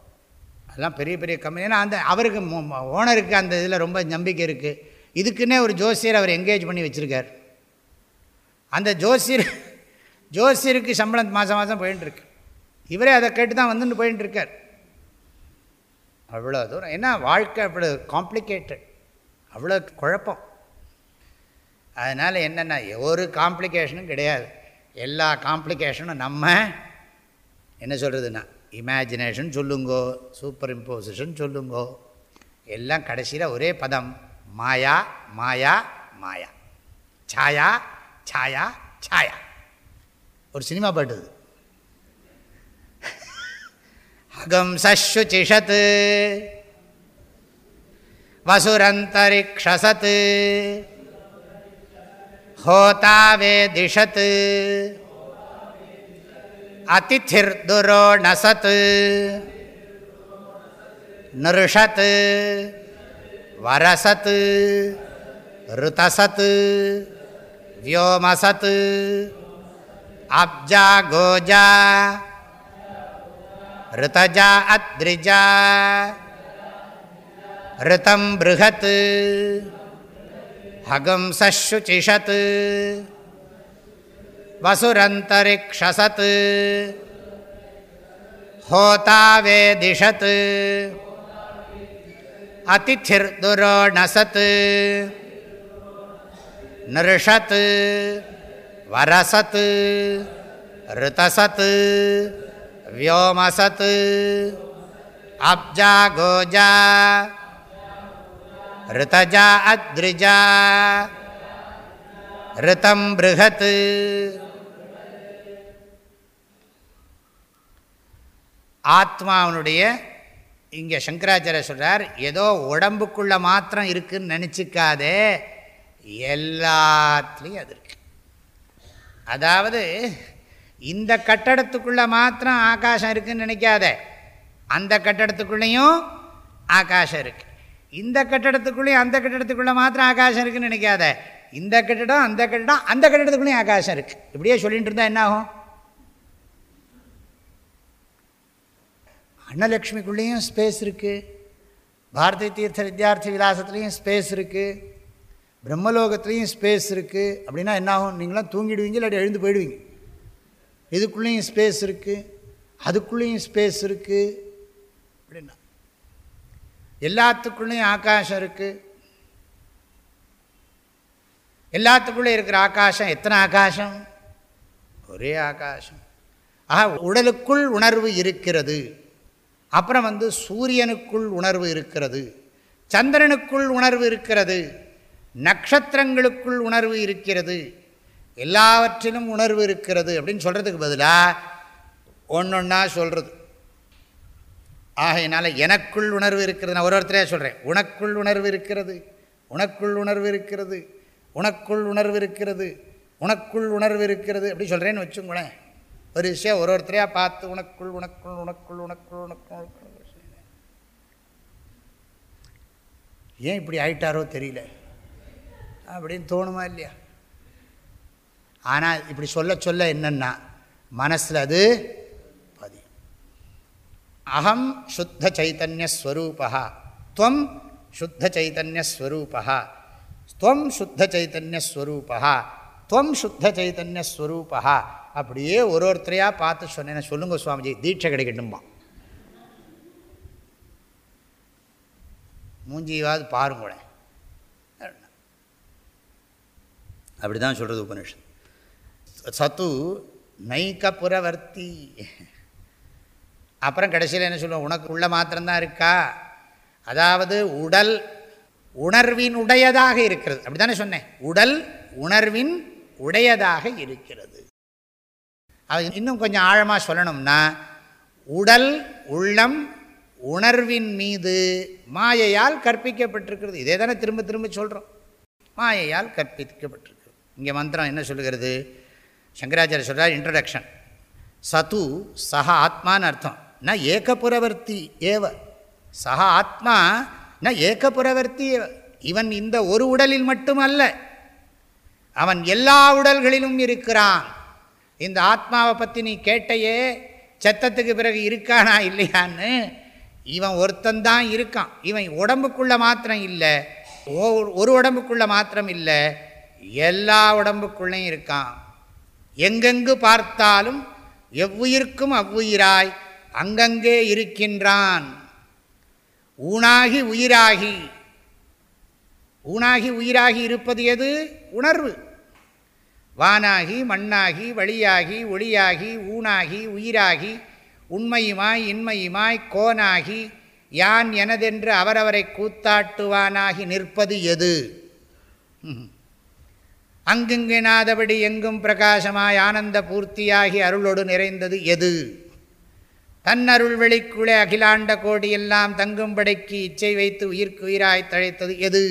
அதெல்லாம் பெரிய பெரிய கம்பெனி ஏன்னா அந்த அவருக்கு ஓனருக்கு அந்த இதில் ரொம்ப நம்பிக்கை இருக்குது இதுக்குன்னே ஒரு ஜோசியர் அவர் என்கேஜ் பண்ணி வச்சுருக்கார். அந்த ஜோசியர் ஜோசியருக்கு சம்பளம் மாதம் மாதம் போயின்ட்டுருக்கு இவரே அதை கேட்டு தான் வந்துட்டு போயின்ட்டுருக்கார் அவ்வளோ தூரம். ஏன்னா வாழ்க்கை அவ்வளோ காம்ப்ளிகேட்டட் அவ்வளோ குழப்பம். அதனால் என்னென்ன ஒரு காம்ப்ளிகேஷனும் கிடையாது. எல்லா காம்ப்ளிகேஷனும் நம்ம என்ன சொல்கிறதுன்னா இமேஜினேஷன் சொல்லுங்கோ சூப்பர் இம்போசிஷன் சொல்லுங்கோ. எல்லாம் கடைசியில் ஒரே பதம் மாயா மாயா மாயா. சாயா சாயா சாயா. ஒரு சினிமா பாட்டு அகம் சஷுச்சிஷத் வசுரந்தரிக்ஷசத்து ஹோதாவே திஷத்து திஷத் அதிர்துரோணசத் நிருஷத் வரசத் ருதசத் व्योमसत् अब्जा गोजा ऋतजा अद्रिजा ऋतं बृहत् हगंसशुचिषत् वसुरन्तरिक्षसत् होता वेदिषत् अतिथिर्दुरोणसत् नृषत् वरसत् ऋतसत् व्योमसत् अब्जा गोजा ऋतजा अद्रिजा ऋतं बृहत् ஆத்மாவனுடைய இங்கே சங்கராச்சாரிய சொல்கிறார் ஏதோ உடம்புக்குள்ளே மாத்திரம் இருக்குன்னு நினச்சிக்காதே எல்லாத்துலேயும் அது இருக்கு. அதாவது இந்த கட்டடத்துக்குள்ளே மாத்திரம் ஆகாசம் இருக்குன்னு நினைக்காத அந்த கட்டடத்துக்குள்ளேயும் ஆகாசம் இருக்குது இந்த கட்டடத்துக்குள்ளேயும் அந்த கட்டடத்துக்குள்ளே மாத்திரம் ஆகாசம் இருக்குன்னு நினைக்காத இந்த கட்டடம் அந்த கட்டடம் அந்த கட்டடத்துக்குள்ளேயும் ஆகாசம் இருக்குது இப்படியே சொல்லிகிட்டு இருந்தால் என்ன ஆகும்? அன்னலக்ஷ்மிக்குள்ளேயும் ஸ்பேஸ் இருக்குது பாரதி தீர்த்த வித்யார்த்தி விலாசத்துலேயும் ஸ்பேஸ் இருக்குது பிரம்மலோகத்துலேயும் ஸ்பேஸ் இருக்குது அப்படின்னா என்ன ஆகும்? நீங்களாம் தூங்கிடுவீங்க இல்லாட்டி எழுந்து போயிடுவீங்க. இதுக்குள்ளேயும் ஸ்பேஸ் இருக்குது அதுக்குள்ளேயும் ஸ்பேஸ் இருக்குது அப்படின்னா. எல்லாத்துக்குள்ளேயும் ஆகாசம் இருக்குது எல்லாத்துக்குள்ளே இருக்கிற ஆகாசம் எத்தனை ஆகாசம்? ஒரே ஆகாசம். ஆக உடலுக்குள் உணர்வு இருக்கிறது. அப்புறம் வந்து சூரியனுக்குள் உணர்வு இருக்கிறது சந்திரனுக்குள் உணர்வு இருக்கிறது நட்சத்திரங்களுக்குள் உணர்வு இருக்கிறது எல்லாவற்றிலும் உணர்வு இருக்கிறது அப்படின்னு சொல்கிறதுக்கு பதிலாக ஒன்று ஒன்றா சொல்கிறது ஆகையினால் எனக்குள் உணர்வு இருக்கிறது நான் ஒரு ஒருத்தரே சொல்கிறேன் உனக்குள் உணர்வு இருக்கிறது உனக்குள் உணர்வு இருக்கிறது உனக்குள் உணர்வு இருக்கிறது உனக்குள் உணர்வு இருக்கிறது அப்படி சொல்கிறேன்னு வச்சுங்களேன் ஒரு விஷயம் ஒரு ஒருத்தரையாக பார்த்து உனக்குள் உனக்குள் உனக்குள் உனக்குள் உனக்குள் ஏன் இப்படி ஆயிட்டாரோ தெரியல. அப்படின்னு தோணுமா இல்லையா? ஆனால் இப்படி சொல்ல சொல்ல என்னென்னா மனசில் அது பதி. அகம் சுத்த சைத்தன்யஸ்வரூபா துவம் சுத்த சைத்தன்யஸ்வரூபா துவம் சுத்த சைத்தன்யஸ்வரூபா துவம் சுத்த சைத்தன்யஸ்வரூபா அப்படியே ஒரு ஒருத்தரையாக பார்த்து சொன்னேன் சொல்லுங்க சுவாமிஜி தீட்சை கிடைக்கட்டும்பா மூஞ்சியாவது பாருங்களேன். அப்படி தான் சொல்கிறது உபனிஷன் சத்து நைக்க புறவர்த்தி அப்புறம் கடைசியில் என்ன சொல்லுவோம்? உனக்கு உள்ள மாத்திரம்தான் இருக்கா? அதாவது உடல் உணர்வின் உடையதாக இருக்கிறது. அப்படி தானே சொன்னேன்? உடல் உணர்வின் உடையதாக இருக்கிறது. அது இன்னும் கொஞ்சம் ஆழமாக சொல்லணும்னா உடல் உள்ளம் உணர்வின் மீது மாயையால் கற்பிக்கப்பட்டிருக்கிறது. இதே தானே திரும்ப திரும்ப சொல்கிறோம் மாயையால் கற்பிக்கப்பட்டிருக்கு. இங்கே மந்திரம் என்ன சொல்லுகிறது? சங்கராச்சாரிய சொல்கிறார் இன்ட்ரடக்ஷன் சது சஹ ஆத்மான்னு அர்த்தம். ந ஏகபுரவர்த்தி ஏவ. சஹ ஆத்மா ந ஏகபுரவர்த்தி ஏவ. இவன் இந்த ஒரு உடலில் மட்டுமல்ல அவன் எல்லா உடல்களிலும் இருக்கிறான். இந்த ஆத்மாவை பற்றி நீ கேட்டையே சத்தத்துக்கு பிறகு இருக்கானா இல்லையான்னு? இவன் ஒருத்தந்தான் இருக்கான். இவன் உடம்புக்குள்ளே மாத்திரம் இல்லை. ஒரு உடம்புக்குள்ளே மாத்திரம் இல்லை. எல்லா உடம்புக்குள்ளேயும் இருக்கான். எங்கெங்கு பார்த்தாலும் எவ்வுயிருக்கும் அவ்வுயிராய் அங்கங்கே இருக்கின்றான். ஊனாகி உயிராகி. ஊனாகி உயிராகி இருப்பது எது? உணர்வு. வானாகி மண்ணாகி வழியாகி ஒளியாகி ஊனாகி உயிராகி உண்மையுமாய் இன்மையுமாய் கோனாகி யான் எனதென்று அவரவரை கூத்தாட்டுவானாகி நிற்பது எது? அங்குங்கினாதபடி எங்கும் பிரகாசமாய் ஆனந்த பூர்த்தியாகி அருளோடு நிறைந்தது எது? தன்னருள் வெளிக்குள்ளே அகிலாண்ட கோடியெல்லாம் தங்கும்படைக்கு இச்சை வைத்து உயிர்க்கு உயிராய் தழைத்தது எது?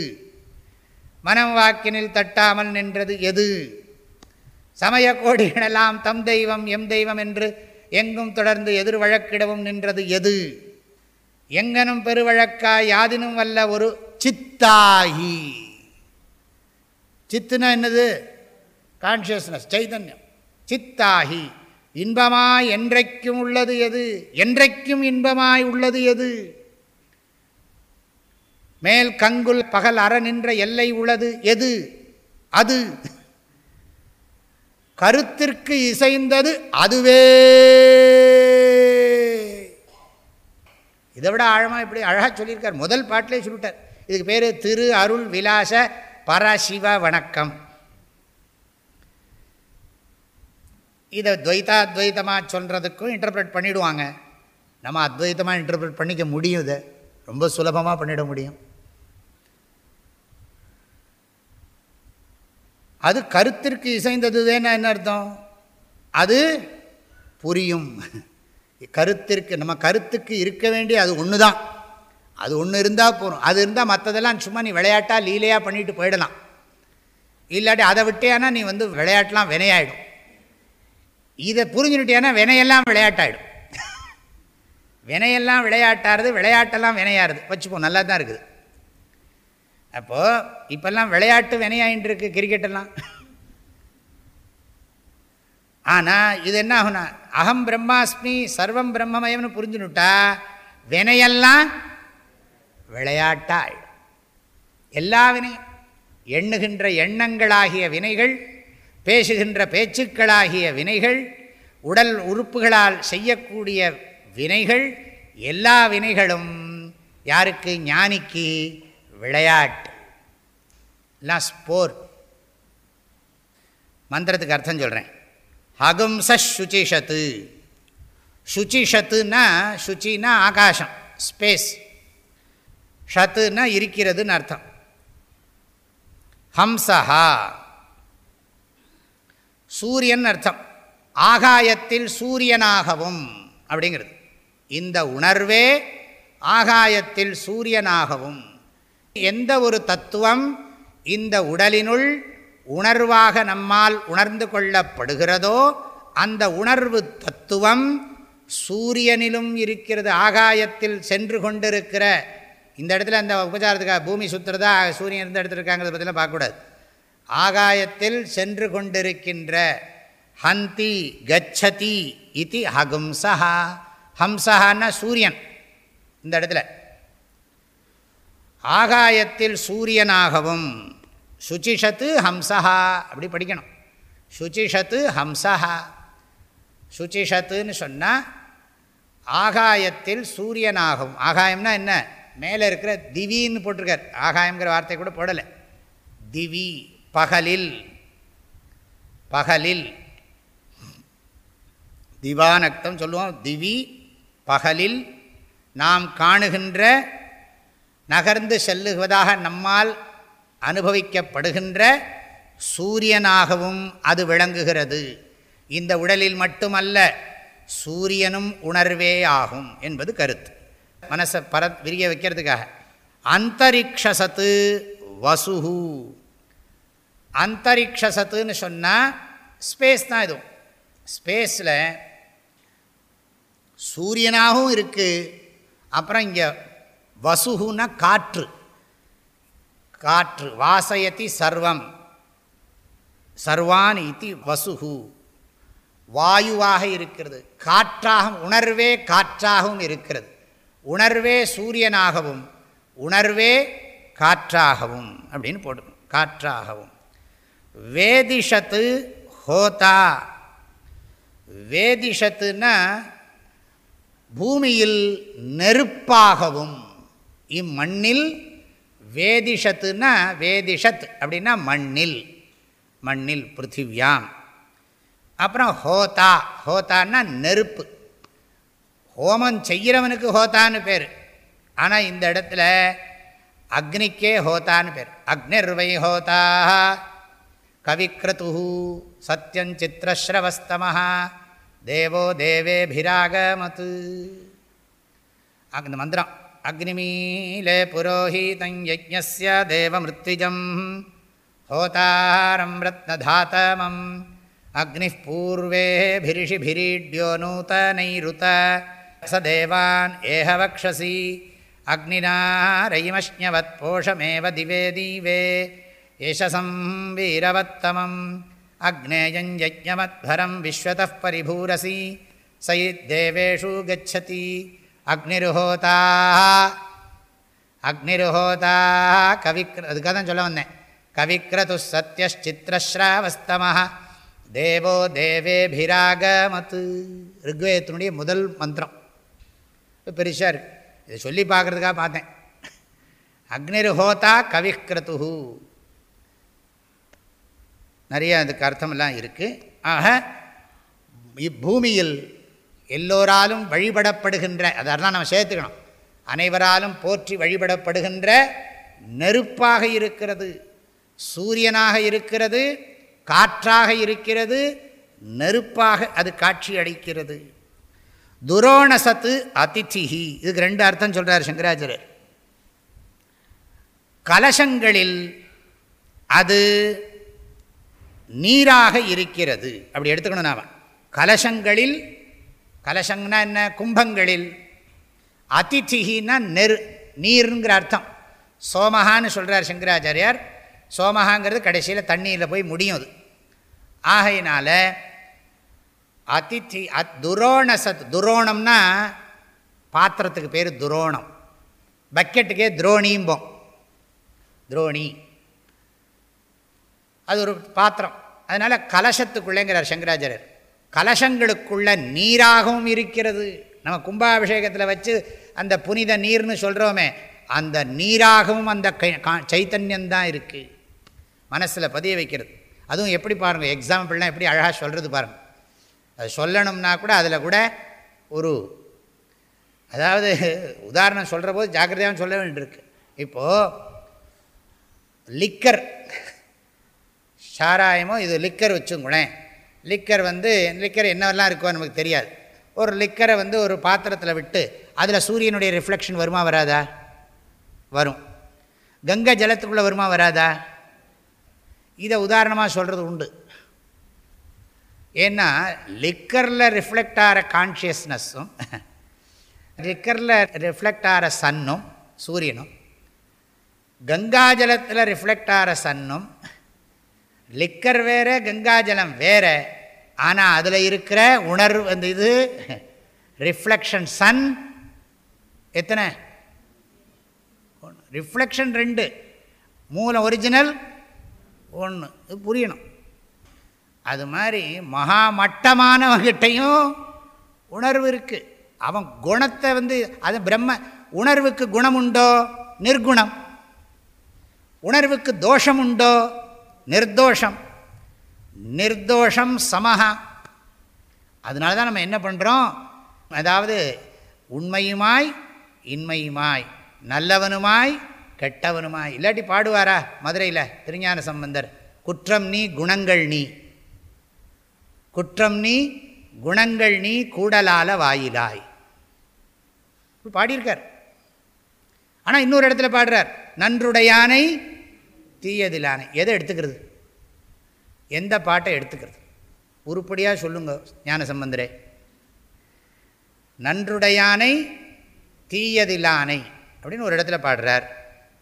மனம் வாக்கினில் தட்டாமல் நின்றது எது? சமய கோடிகளெல்லாம் தம் தெய்வம் எம் தெய்வம் என்று எங்கும் தொடர்ந்து எதிர் வழக்கிடவும் நின்றது எது? எங்கனும் பெருவழக்கா யாதினும் வல்ல ஒரு சித்தாகி. சித்துனா என்னது? கான்ஷியஸ்னஸ் சைதன்யம். சித்தாகி. இன்பமாய் என்றைக்கும் உள்ளது எது? என்றைக்கும் இன்பமாய் உள்ளது எது? மேல் கங்குல் பகல் அற நின்ற எல்லை உள்ளது எது? அது. கருத்திற்கு இசைந்தது அதுவே. இதை விட ஆழமாக இப்படி அழகாக சொல்லியிருக்கார். முதல் பாட்டிலே சொல்லிட்டார் இதுக்கு பேர் திரு அருள் விலாச பரசிவ வணக்கம். இதை துவைதாத்வைத்தமாக சொல்கிறதுக்கும் இன்டர்பிரட் பண்ணிவிடுவாங்க நம்ம அத்வைத்தமாக இன்டர்பிரட் பண்ணிக்க முடியும் இதை. ரொம்ப சுலபமாக பண்ணிட முடியும். அது கருத்திற்கு இசைந்தது என்ன அர்த்தம்? அது புரியும். கருத்திற்கு நம்ம கருத்துக்கு இருக்க வேண்டிய அது ஒன்று தான் அது ஒன்று இருந்தால் போகும் அது இருந்தால் மற்றதெல்லாம் சும்மா நீ விளையாட்டாக லீலையாக பண்ணிட்டு போயிடலாம். இல்லாட்டி அதை விட்டேன்னா நீ வந்து விளையாட்டெலாம் வினையாயிடும். இதை புரிஞ்சுக்கிட்டேன்னா வினையெல்லாம் விளையாட்டாயிடும். வினையெல்லாம் விளையாட்டாருது விளையாட்டெல்லாம் வினையாருது. வச்சுப்போம் நல்லா தான் இருக்குது. அப்போது இப்போல்லாம் விளையாட்டு வினையாயின்னு இருக்கு கிரிக்கெட்டெல்லாம். ஆனால் இது என்ன ஆகுனா அகம் பிரம்மாஸ்மி சர்வம் பிரம்மமயம்னு புரிஞ்சுனுட்டா வினையெல்லாம் விளையாட்டாயிடும். எல்லா வினையும் எண்ணுகின்ற எண்ணங்களாகிய வினைகள் பேசுகின்ற பேச்சுக்களாகிய வினைகள் உடல் உறுப்புகளால் செய்யக்கூடிய வினைகள் எல்லா வினைகளும் யாருக்கு? ஞானிக்கு. விளையாட்டு. எல்லாம் ஸ்போர்ட் மந்திரத்துக்கு அர்த்தம் சொல்கிறேன் ஹகும்ச சுச்சிஷத்து. சுச்சிஷத்துன்னா சுச்சின்னா ஆகாசம் ஸ்பேஸ் ஷத்துன்னா இருக்கிறதுன்னு அர்த்தம். ஹம்சஹா. சூரியன் அர்த்தம். ஆகாயத்தில் சூரியனாகவும் அப்படிங்கிறது. இந்த உணர்வே ஆகாயத்தில் சூரியனாகவும். எந்த ஒரு தத்துவம் இந்த உடலினுள் உணர்வாக நம்மால் உணர்ந்து கொள்ளப்படுகிறதோ அந்த உணர்வு தத்துவம் சூரியனிலும் இருக்கிறது ஆகாயத்தில் சென்று கொண்டிருக்கிற. இந்த இடத்துல அந்த உபச்சாரத்துக்காக பூமி சுற்றுறதா சூரியன் இருந்த இடத்துல இருக்காங்கிறத பற்றிலாம் பார்க்கக்கூடாது. ஆகாயத்தில் சென்று கொண்டிருக்கின்ற. ஹந்தி கச்சதி இது ஹகும்சா ஹம்சஹான்னா சூரியன் இந்த இடத்துல. ஆகாயத்தில் சூரியனாகவும் சுச்சிஷத்து ஹம்சஹா அப்படி படிக்கணும். சுச்சிஷத்து ஹம்சஹா. சுச்சிஷத்துன்னு சொன்னால் ஆகாயத்தில் சூரியனாகவும் ஆகாயம்னா என்ன? மேலே இருக்கிற திவின்னு போட்டிருக்கார். ஆகாயங்கிற வார்த்தை கூட போடலை. திவி பகலில். பகலில். திவானக்தம் சொல்லுவோம். திவி பகலில் நாம் காணுகின்ற நகர்ந்து செல்லுவதாக நம்மால் அனுபவிக்கப்படுகின்ற சூரியனாகவும் அது விளங்குகிறது. இந்த உடலில் மட்டுமல்ல சூரியனும் உணர்வே ஆகும் என்பது கருத்து. மனசை பர விரிய வைக்கிறதுக்காக. அந்தரிக்ஷசத்து வசுகு அந்தரிக்ஷசத்துன்னு சொன்னால் ஸ்பேஸ் தான் இதுவும் ஸ்பேஸில் சூரியனாகவும் இருக்குது அப்புறம் இங்கே வசுகுன காற்று. காற்று வாசயதி சர்வம். சர்வான் இத்தி வசுகு. வாயுவாக இருக்கிறது. காற்றாகவும் உணர்வே காற்றாகவும் இருக்கிறது. உணர்வே சூரியனாகவும் உணர்வே காற்றாகவும் அப்படின்னு போட்டு காற்றாகவும். வேதிஷத்து ஹோதா. வேதிஷத்துன்னா பூமியில் நெருப்பாகவும் இம்மண்ணில் வேதிஷத்துன்னா வேதிஷத் அப்படின்னா மண்ணில் மண்ணில் பிருத்திவியாம். அப்புறம் ஹோதா ஹோதான்னா நெருப்பு. ஹோமம் செய்கிறவனுக்கு ஹோதான்னு பேர். ஆனால் இந்த இடத்துல அக்னிக்கே ஹோதான்னு பேர். அக்னிர்வை ஹோதா கவிக்ரது சத்யஞ்சித்திரஸ்ரவஸ்தம தேவோ தேவேபிராகமத்து. அந்த மந்திரம். अग्निमीले पुरोहितं यज्ञस्य देवमृत्विजं होतारं रत्नधातमम्। अग्निः पूर्वेभिरिषिभिरीड्यो नूतनैरुत। स देवान् एह वक्षसि। अग्निनारयिमश्न्यवत्पोषमेव दिवे दिवे। यशसं वीरवत्तमम्। अग्नेयं यज्ञमध्वरं विश्वतः परिभूरसि। स देवेषु அக்னிருஹோதா அக்னிருஹோதா கவிக்ர அதுக்காக தான் சொல்ல வந்தேன். கவிக்ரது சத்யஷ்சித்ரஸ்ராவஸ்தம தேவோ தேவேபிராகமத்து. ரிக்வேதத்தினுடைய முதல் மந்திரம். பெருசாக இருக்குது இதை சொல்லி பார்க்குறதுக்காக பார்த்தேன். அக்னிருஹோதா கவிக்ரது நிறைய அதுக்கு அர்த்தமெல்லாம் இருக்குது ஆக இப்பூமியில் எல்லோராலும் வழிபடப்படுகின்ற அதெல்லாம் நம்ம சேர்த்துக்கணும். அனைவராலும் போற்றி வழிபடப்படுகின்ற நெருப்பாக இருக்கிறது சூரியனாக இருக்கிறது காற்றாக இருக்கிறது நெருப்பாக அது காட்சி அளிக்கிறது. துரோணசத்து அதிதிஹி இதுக்கு ரெண்டு அர்த்தம் சொல்கிறார் சங்கராச்சாரியர். கலசங்களில் அது நீராக இருக்கிறது. அப்படி எடுத்துக்கணும் நாம். கலசங்களில் கலசங்னா என்ன? கும்பங்களில். அதிதிகின்னா நெரு நீருங்கிற அர்த்தம். சோமஹான்னு சொல்கிறார் சங்கராச்சாரியார். சோமஹாங்கிறது கடைசியில் தண்ணியில் போய் முடியும் அது. ஆகையினால அதிதி அத் துரோண சத் துரோணம்னா பாத்திரத்துக்கு பேர் துரோணம். பக்கெட்டுக்கே துரோணியும்போம். துரோணி. அது ஒரு பாத்திரம். அதனால் கலசத்துக்குள்ளேங்கிறார் சங்கராச்சாரியர். கலசங்களுக்குள்ள நீராகவும் இருக்கிறது. நம்ம கும்பாபிஷேகத்தில் வச்சு அந்த புனித நீர்னு சொல்கிறோமே அந்த நீராகவும் அந்த சைத்தன்யந்தான் இருக்குது மனசில் பதிய வைக்கிறது. அதுவும் எப்படி பாருங்கள் எக்ஸாம்பிள்லாம் எப்படி அழகாக சொல்கிறது பாருங்கள் அது சொல்லணும்னா கூட அதில் கூட ஒரு அதாவது உதாரணம் சொல்கிற போது ஜாக்கிரதையாக சொல்ல வேண்டியிருக்கு. இப்போது லிக்கர் சாராயமோ இது லிக்கர் வச்சுங்களேன். லிக்கர் வந்து லிக்கர் என்னவெல்லாம் இருக்கோ நமக்கு தெரியாது. ஒரு லிக்கரை வந்து ஒரு பாத்திரத்தில் விட்டு அதில் சூரியனுடைய ரிஃப்ளெக்ஷன் வருமா வராதா? வரும். கங்கை ஜலத்துக்குள்ளே வருமா வராதா? இதை உதாரணமாக சொல்கிறது உண்டு. ஏன்னா லிக்கரில் ரிஃப்ளெக்ட் ஆகிற கான்ஷியஸ்னஸ்ஸும் லிக்கரில் ரிஃப்ளெக்ட் ஆகிற சன்னும் சூரியனும் கங்கா ஜலத்தில் ரிஃப்ளெக்ட் ஆகிற சன்னும் லிக்கர் வேறு கங்காஜலம் வேறு. ஆனால் அதில் இருக்கிற உணர்வு அந்த இது ரிஃப்ளெக்ஷன் சன் எத்தனை? ரிஃப்ளெக்ஷன் ரெண்டு. மூலம் ஒரிஜினல் ஒன்று இது புரியணும். அது மாதிரி மகா மட்டமானவங்கிட்டையும் உணர்வு இருக்குது அவன் குணத்தை வந்து அது பிரம்ம உணர்வுக்கு குணம் உண்டோ நிர்குணம். உணர்வுக்கு தோஷம் உண்டோ நிர்தோஷம். நிர்தோஷம் சமஹா. அதனால தான் நம்ம என்ன பண்ணுறோம் அதாவது உண்மையுமாய் இன்மையுமாய் நல்லவனுமாய் கெட்டவனுமாய். இல்லாட்டி பாடுவாரா மதுரையில்? திருஞான சம்பந்தர் குற்றம் நீ குணங்கள் நீ. குற்றம் நீ குணங்கள் நீ கூடலால வாயிலாய். பாடியிருக்கார். ஆனால் இன்னொரு இடத்துல பாடுறார் நன்றுடையானை தீயதிலானை எதை எடுத்துக்கிறது? எந்த பாட்டை எடுத்துக்கிறது? உருப்படியாக சொல்லுங்க ஞான சம்பந்தரே. நன்றுடையானை தீயதிலானை அப்படின்னு ஒரு இடத்துல பாடுறார்.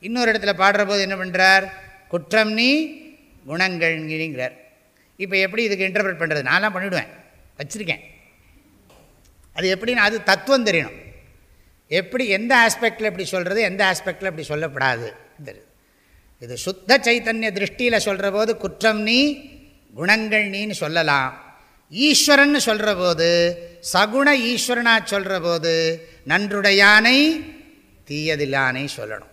இன்னொரு இடத்துல பாடுற போது என்ன பண்ணுறார் குற்றம் நீ குணங்கள் நீங்கிறார். இப்போ எப்படி இதுக்கு இன்டர்பிரட் பண்ணுறது நான்லாம் பண்ணிவிடுவேன் வச்சுருக்கேன். அது எப்படின்னு அது தத்துவம் தெரியணும். எப்படி எந்த ஆஸ்பெக்டில் எப்படி சொல்கிறது எந்த ஆஸ்பெக்டில் எப்படி சொல்லப்படாது? தெரியுது. இது சுத்த சைத்தன்ய திருஷ்டியில் சொல்கிற போது குற்றம் நீ குணங்கள் நீன்னு சொல்லலாம். ஈஸ்வரன் சொல்கிற போது சகுண ஈஸ்வரனா சொல்கிற போது நன்றுடையானை தீயதில்லானை சொல்லணும்.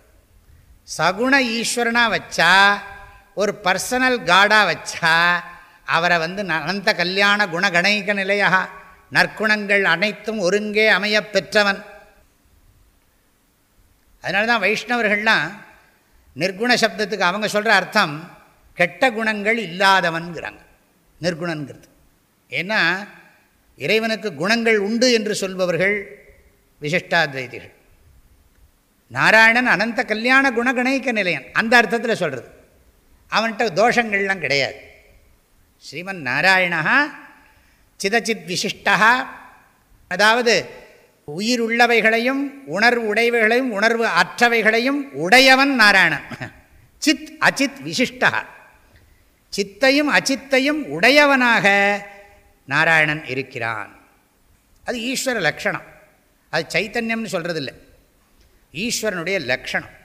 சகுண ஈஸ்வரனாக வச்சா ஒரு பர்சனல் காடாக வச்சா அவரை வந்து அனந்த கல்யாண குணகணைக நிலையாக நற்குணங்கள் அனைத்தும் ஒருங்கே அமைய பெற்றவன். அதனால தான் வைஷ்ணவர்கள்லாம் நிர்குண சப்தத்துக்கு அவங்க சொல்கிற அர்த்தம் கெட்ட குணங்கள் இல்லாதவன்கிறாங்க. நிர்குணங்கிறது ஏன்னா இறைவனுக்கு குணங்கள் உண்டு என்று சொல்பவர்கள் விசிஷ்டாத்வைதிகள். நாராயணன் அனந்த கல்யாண குணகணைக்க நிலையன். அந்த அர்த்தத்தில் சொல்கிறது அவன்கிட்ட தோஷங்கள்லாம் கிடையாது. ஸ்ரீமன் நாராயணா சிதச்சித் விசிஷ்டா அதாவது உயிர் உள்ளவைகளையும் உணர்வு உடையவைகளையும் உணர்வு அற்றவைகளையும் உடையவன் நாராயணன். சித் அச்சித் விசிஷ்டா. சித்தையும் அச்சித்தையும் உடையவனாக நாராயணன் இருக்கிறான். அது ஈஸ்வர லக்ஷணம் அது சைத்தன்யம்னு சொல்கிறதில்லை ஈஸ்வரனுடைய லக்ஷணம்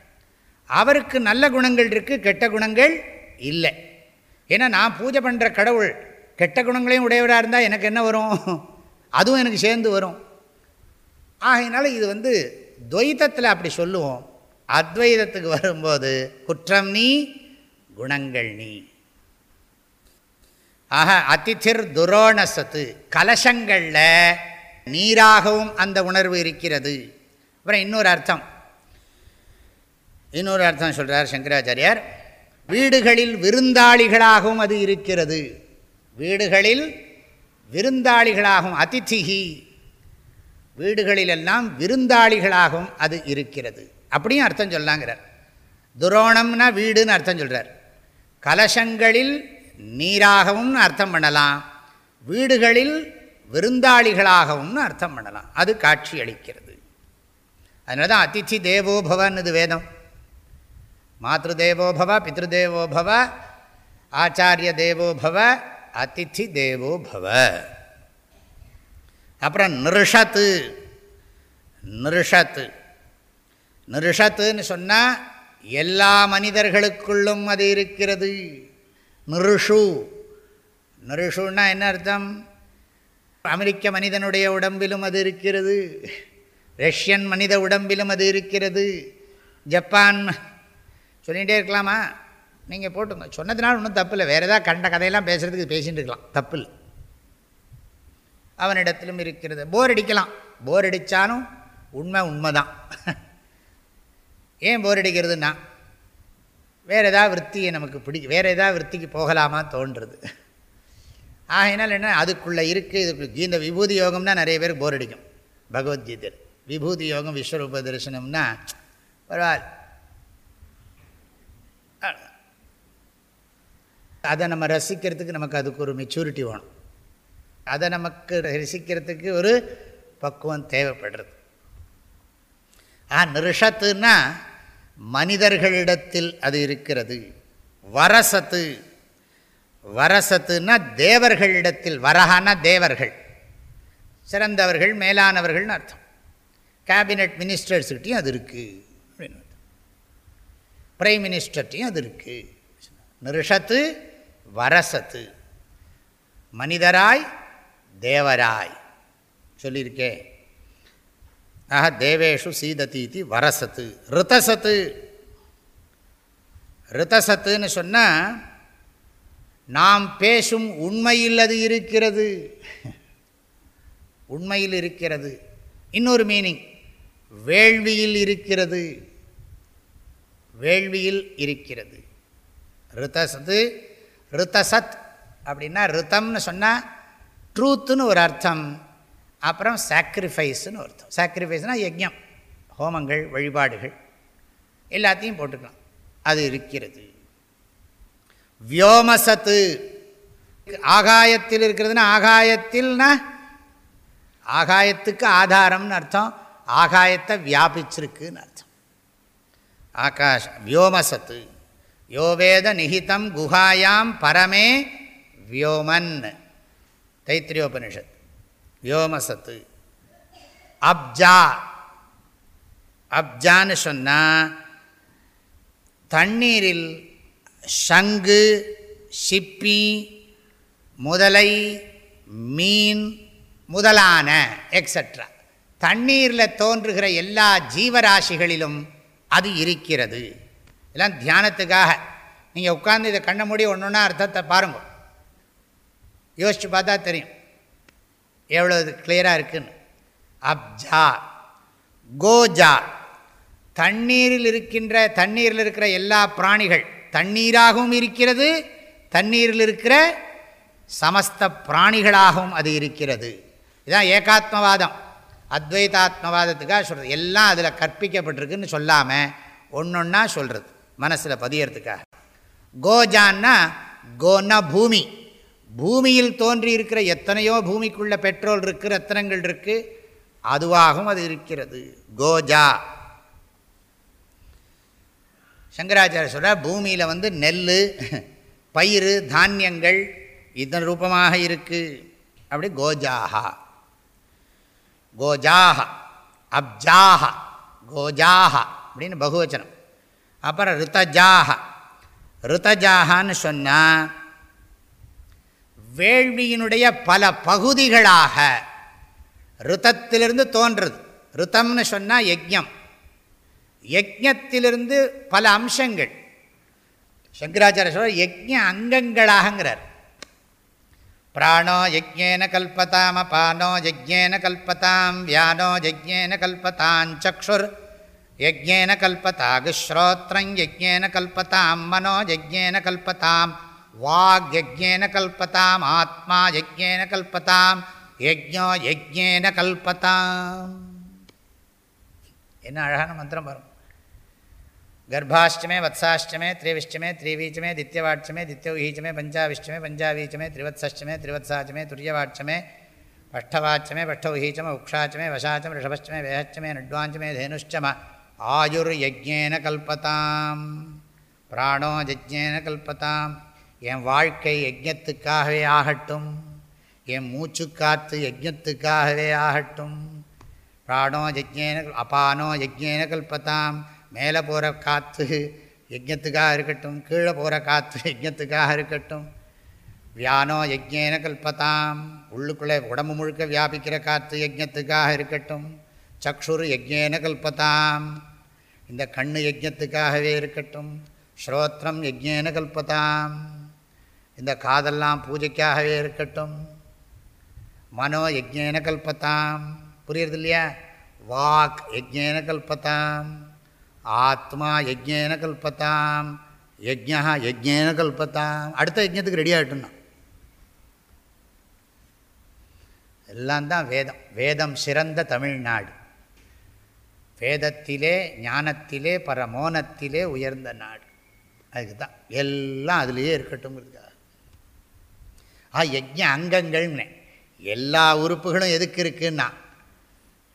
அவருக்கு நல்ல குணங்கள் இருக்குது கெட்ட குணங்கள் இல்லை. ஏன்னா நான் பூஜை பண்ணுற கடவுள் கெட்ட குணங்களையும் உடையவராக இருந்தால் எனக்கு என்ன வரும்? அதுவும் எனக்கு சேர்ந்து வரும். ஆகையினால இது வந்து துவைத்தத்தில் அப்படி சொல்லுவோம். அத்வைதத்துக்கு வரும்போது குற்றம் நீ குணங்கள் நீ. ஆக அதிதிர் துரோணசத்து கலசங்களில் நீராகவும் அந்த உணர்வு இருக்கிறது. அப்புறம் இன்னொரு அர்த்தம். இன்னொரு அர்த்தம் சொல்கிறார் சங்கராச்சாரியார். வீடுகளில் விருந்தாளிகளாகவும் அது இருக்கிறது. வீடுகளில் விருந்தாளிகளாகவும் அதிதிகி வீடுகளிலெல்லாம் விருந்தாளிகளாகவும் அது இருக்கிறது. அப்படியும் அர்த்தம் சொல்லாங்கிறார். துரோணம்னா வீடுன்னு அர்த்தம் சொல்கிறார் கலசங்களில் நீராகவும் அர்த்தம் பண்ணலாம். வீடுகளில் விருந்தாளிகளாகவும் அர்த்தம் பண்ணலாம். அது காட்சி அளிக்கிறது. அதனால தான் அதிதி தேவோபவன் இது வேதம். மாதேவோபவ பித்ருதேவோபவ ஆச்சாரிய தேவோபவ அதிதி தேவோபவ அப்புறம் நிருஷத்து. நிருஷத்து. நிருஷத்துன்னு சொன்னால் எல்லா மனிதர்களுக்குள்ளும் அது இருக்கிறது. நிருஷு. நிருஷுன்னா என்ன அர்த்தம்? அமெரிக்க மனிதனுடைய உடம்பிலும் அது இருக்கிறது. ரஷ்யன் மனித உடம்பிலும் அது இருக்கிறது. ஜப்பான். சொல்லிகிட்டே இருக்கலாமா? நீங்கள் போட்டுங்க சொன்னதுனால ஒன்றும் தப்பு இல்லை. வேறு ஏதாவது கண்ட கதையெல்லாம் பேசுகிறதுக்கு பேசிகிட்டு இருக்கலாம். தப்பு இல்லை. அவனிடத்திலும் இருக்கிறது. போர் அடிக்கலாம். போர் அடித்தாலும் உண்மை உண்மை தான் ஏன் போர் அடிக்கிறதுனா வேறு எதாவது விற்த்தியை நமக்கு பிடிக்கும் வேறு எதாவது விற்த்திக்கு போகலாமா தோன்றுறது. ஆகையினால் என்ன அதுக்குள்ளே இருக்குது இதுக்கு இந்த விபூதி யோகம்னா நிறைய பேருக்கு போர் அடிக்கும். பகவத்கீதையில். விபூதி யோகம் விஸ்வரூப தரிசனம்னா பரவாயில்ல. அதை நம்ம ரசிக்கிறதுக்கு நமக்கு அதுக்கு ஒரு மெச்சூரிட்டி வேணும். அதை நமக்கு ரசிக்கிறதுக்கு ஒரு பக்குவம் தேவைப்படுறது. ஆ நிருஷத்துன்னா மனிதர்களிடத்தில் அது இருக்கிறது. வரசத்து. வரசத்துன்னா தேவர்களிடத்தில் வரஹானா தேவர்கள். சிறந்தவர்கள் மேலானவர்கள்னு அர்த்தம். கேபினட் மினிஸ்டர்ஸ்கிட்டையும் அது இருக்குது அப்படின்னு பிரைம் மினிஸ்டர்கிட்டையும் அது இருக்குது நிருஷத்து வரசத்து. மனிதராய் தேவராய். சொல்லியிருக்கே. ஆஹா தேவேஷு சீததீதி வரசத்து. ரிதசத்து. ரிதசத்துன்னு சொன்னால் நாம் பேசும் உண்மையில் அது இருக்கிறது. உண்மையில் இருக்கிறது. இன்னொரு மீனிங் வேள்வியில் இருக்கிறது. வேள்வியில் இருக்கிறது. ரிதசத்து ரிதசத் அப்படின்னா ரிதம்னு சொன்னால் ட்ரூத்துன்னு ஒரு அர்த்தம். அப்புறம் சாக்ரிஃபைஸ்னு அர்த்தம். சாக்ரிஃபைஸ்னால் யஜ்யம் ஹோமங்கள் வழிபாடுகள். எல்லாத்தையும் போட்டுக்கலாம். அது இருக்கிறது. வியோமசத்து. ஆகாயத்தில் இருக்கிறதுனா ஆகாயத்தில்னா ஆகாயத்துக்கு ஆதாரம்னு அர்த்தம். ஆகாயத்தை வியாபிச்சிருக்குன்னு அர்த்தம். ஆகாஷ் வியோமசத்து. யோவேத நிகிதம் குஹாயாம் பரமே வியோமன். தைத்திரியோபனிஷத். வியோமசத்து. அப்ஜா. அப்ஜான்னு சொன்னால் தண்ணீரில் சங்கு சிப்பி முதலை மீன் முதலான எக்ஸட்ரா தண்ணீரில் தோன்றுகிற எல்லா ஜீவராசிகளிலும் அது இருக்கிறது. இதெல்லாம் தியானத்துக்காக. நீங்கள் உட்காந்து இதை கண்ண மூடி ஒன்று ஒன்றா அர்த்தத்தை பாருங்கள் யோசித்து பார்த்தா தெரியும். எவ்வளோ இது கிளியராக இருக்குன்னு. அப்ஜா கோஜா. தண்ணீரில் இருக்கின்ற தண்ணீரில் இருக்கிற எல்லா பிராணிகள் தண்ணீராகவும் இருக்கிறது தண்ணீரில் இருக்கிற சமஸ்த பிராணிகளாகவும் அது இருக்கிறது. இதுதான் ஏகாத்மவாதம். அத்வைதாத்மவாதத்துக்காக சொல்கிறது எல்லாம் அதில் கற்பிக்கப்பட்டிருக்குன்னு சொல்லாமல் ஒன்று ஒன்றா சொல்கிறது மனசில் பதியறதுக்காக. கோஜான்னா கோன்னா பூமி பூமியில் தோன்றி இருக்கிற எத்தனையோ பூமிக்குள்ள பெட்ரோல் இருக்குது ரத்தனங்கள் இருக்குது அதுவாகவும் அது இருக்கிறது. கோஜா. சங்கராச்சாரிய சொல்கிற பூமியில் வந்து நெல் பயிர் தானியங்கள் இதன் ரூபமாக இருக்குது அப்படி கோஜாஹா. கோஜாக அப்ஜாக கோஜாக அப்படின்னு பகுவச்சனம். அப்புறம் ரித்தஜாக ரித்தஜாகான்னு சொன்னால் வேள்வியினுடைய பல பகுதிகளாக ருத்தத்திலிருந்து தோன்றுறது ருத்தம்னு சொன்னால் யஜ்யம். யஜ்யத்திலிருந்து பல அம்சங்கள். சங்கராச்சாரிய சொல்ற யஜ்ய அங்கங்களாகங்கிறார். பிராணோ யஜ்யேன கல்பதாம் அபானோ யஜ்யேன கல்பதாம் வியானோ யஜ்யேன கல்பதாம் சக்ஷுர் யஜ்யேன கல்பதாக ஸ்ரோத்ரம் கல்பதாம் மனோ யஜ்யேன கல்பதாம். வாக் கல்பதாம் ஆத்மா யஜ்யேன கல்பதாம் யஜ்யோ யஜ்யேன கல்பதாம். என்ன அழகான மந்திரம் வரும் கர்ப்பாஷ்டமே வத்சாஷ்டமே திரிவிஷ்டமே திரிவீச்சமே தித்யவாட்சமே தித்யௌஹீச்சமே பஞ்சாவிஷ்டமே பஞ்சாவீச்சமே திரிவத்சஷ்டமே திரிவத்சாச்சமே துரியவாட்சமே பஷ்டவாச்சமே பஷ்டௌஹீச்சம உக்ஷாச்சமே வசாச்சம் ரிஷபஷ்டமே வேகச்சமே நட்வாஞ்சமே தேனுஷ்டம ஆயுர்யஜ்ஞேன கல்பதாம் பிராணோ யஜ்ஞேன கல்பதாம் என் வாழ்க்கை யஜ்யத்துக்காகவே ஆகட்டும். என் மூச்சுக்காற்று யஜ்யத்துக்காகவே ஆகட்டும். பிராணோ யஜ்யேன அபானோ யஜ்யேன கல்பத்தாம் மேலே போகிற காற்று யஜ்யத்துக்காக இருக்கட்டும். கீழே போகிற காற்று யஜ்யத்துக்காக இருக்கட்டும். வியானோ யஜ்யேன கல்பத்தாம் உள்ளுக்குள்ளே உடம்பு முழுக்க வியாபிக்கிற காற்று யஜ்யத்துக்காக இருக்கட்டும். சக்ஷுரு யஜ்யேன கல்பத்தாம் இந்த கண்ணு யஜ்யத்துக்காகவே இருக்கட்டும். ஸ்ரோத்திரம் யஜ்யேன கல்பத்தாம் இந்த காதெல்லாம் பூஜைக்காகவே இருக்கட்டும். மனோ யஜ்ஞேன கல்பத்தாம் புரியுறது இல்லையா வாக் யஜ்ஞேன கல்பத்தாம் ஆத்மா யஜ்ஞேன கல்பத்தாம் யஜ்யா யஜ்ஞேன கல்பத்தாம் அடுத்த யஜ்ஞத்துக்கு ரெடி ஆகிட்டோம்னா எல்லாம் தான் வேதம். வேதம் சிறந்த தமிழ்நாடு. வேதத்திலே ஞானத்திலே பரமோனத்திலே உயர்ந்த நாடு. அதுக்கு தான் எல்லாம் அதுலேயே இருக்கட்டும்ங்கிறதுக்காக. ஆ யஜ்ஞ அங்கங்கள்னு. எல்லா உறுப்புகளும் எதுக்கு இருக்குன்னா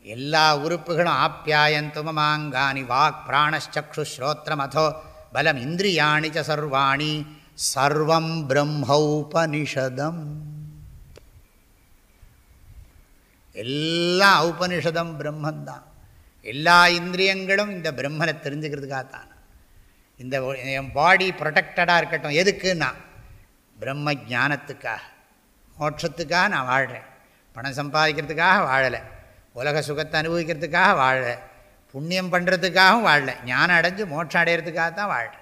எல்லா உறுப்புகளும் ஆப்பியாயந்துமமாங்கானி வாக் பிராணச்சக்ஷு ஸ்ரோத்திரம் அதோ பலம் இந்திரியாணி ச சர்வாணி சர்வம் பிரம்மௌபனிஷதம். எல்லாம் உபனிஷதம் பிரம்மந்தான். எல்லா இந்திரியங்களும் இந்த பிரம்மனை தெரிஞ்சுக்கிறதுக்காகத்தான். இந்த என் பாடி ப்ரொடெக்டடாக இருக்கட்டும். எதுக்குன்னா பிரம்ம ஜானத்துக்காக மோட்சத்துக்காக நான் வாழ்கிறேன் பணம் சம்பாதிக்கிறதுக்காக வாழலை. உலக சுகத்தை அனுபவிக்கிறதுக்காக வாழலை. புண்ணியம் பண்ணுறதுக்காகவும் வாழலை. ஞானம் அடைஞ்சு மோட்சம் அடையிறதுக்காக தான் வாழ்கிறேன்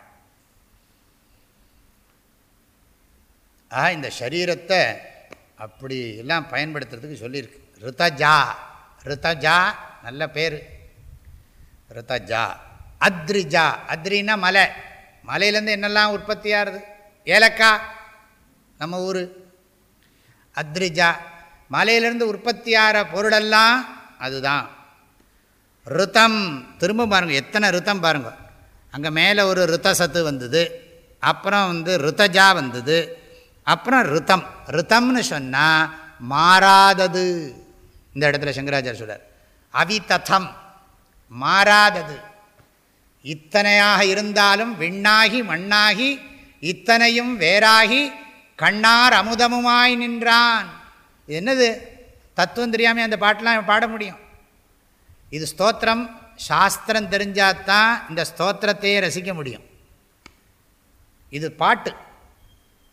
ஆக இந்த சரீரத்தை அப்படி எல்லாம் பயன்படுத்துறதுக்கு சொல்லியிருக்கு. ரிதஜா. ரிதஜா நல்ல பேர். ரிதஜா. அத்ரிஜா. அத்ரின்னா மலை. மலையிலேருந்து என்னெல்லாம் உற்பத்தி ஆகுது ஏலக்காய். நம்ம ஊர். அத்ரிஜா மலையிலேருந்து உற்பத்தியாகிற பொருளெல்லாம் அதுதான். ருத்தம் திரும்ப பாருங்கள் எத்தனை ருத்தம் பாருங்கள் அங்கே மேலே ஒரு ருத்தசத்து வந்தது அப்புறம் வந்து ருத்தஜா வந்தது அப்புறம் ருத்தம் ருத்தம்னு சொன்னால் மாறாதது. இந்த இடத்துல சங்கராச்சாரிய சொல்கிறார் அவிததம் மாறாதது. இத்தனையாக இருந்தாலும் விண்ணாகி மண்ணாகி இத்தனையும் வேறாகி கண்ணார் அமுதமுமாய் நின்றான். இது என்னது? தத்துவம் தெரியாமல் அந்த பாட்டெலாம் பாட முடியும். இது ஸ்தோத்திரம். சாஸ்திரம் தெரிஞ்சாதான் இந்த ஸ்தோத்திரத்தையே ரசிக்க முடியும். இது பாட்டு.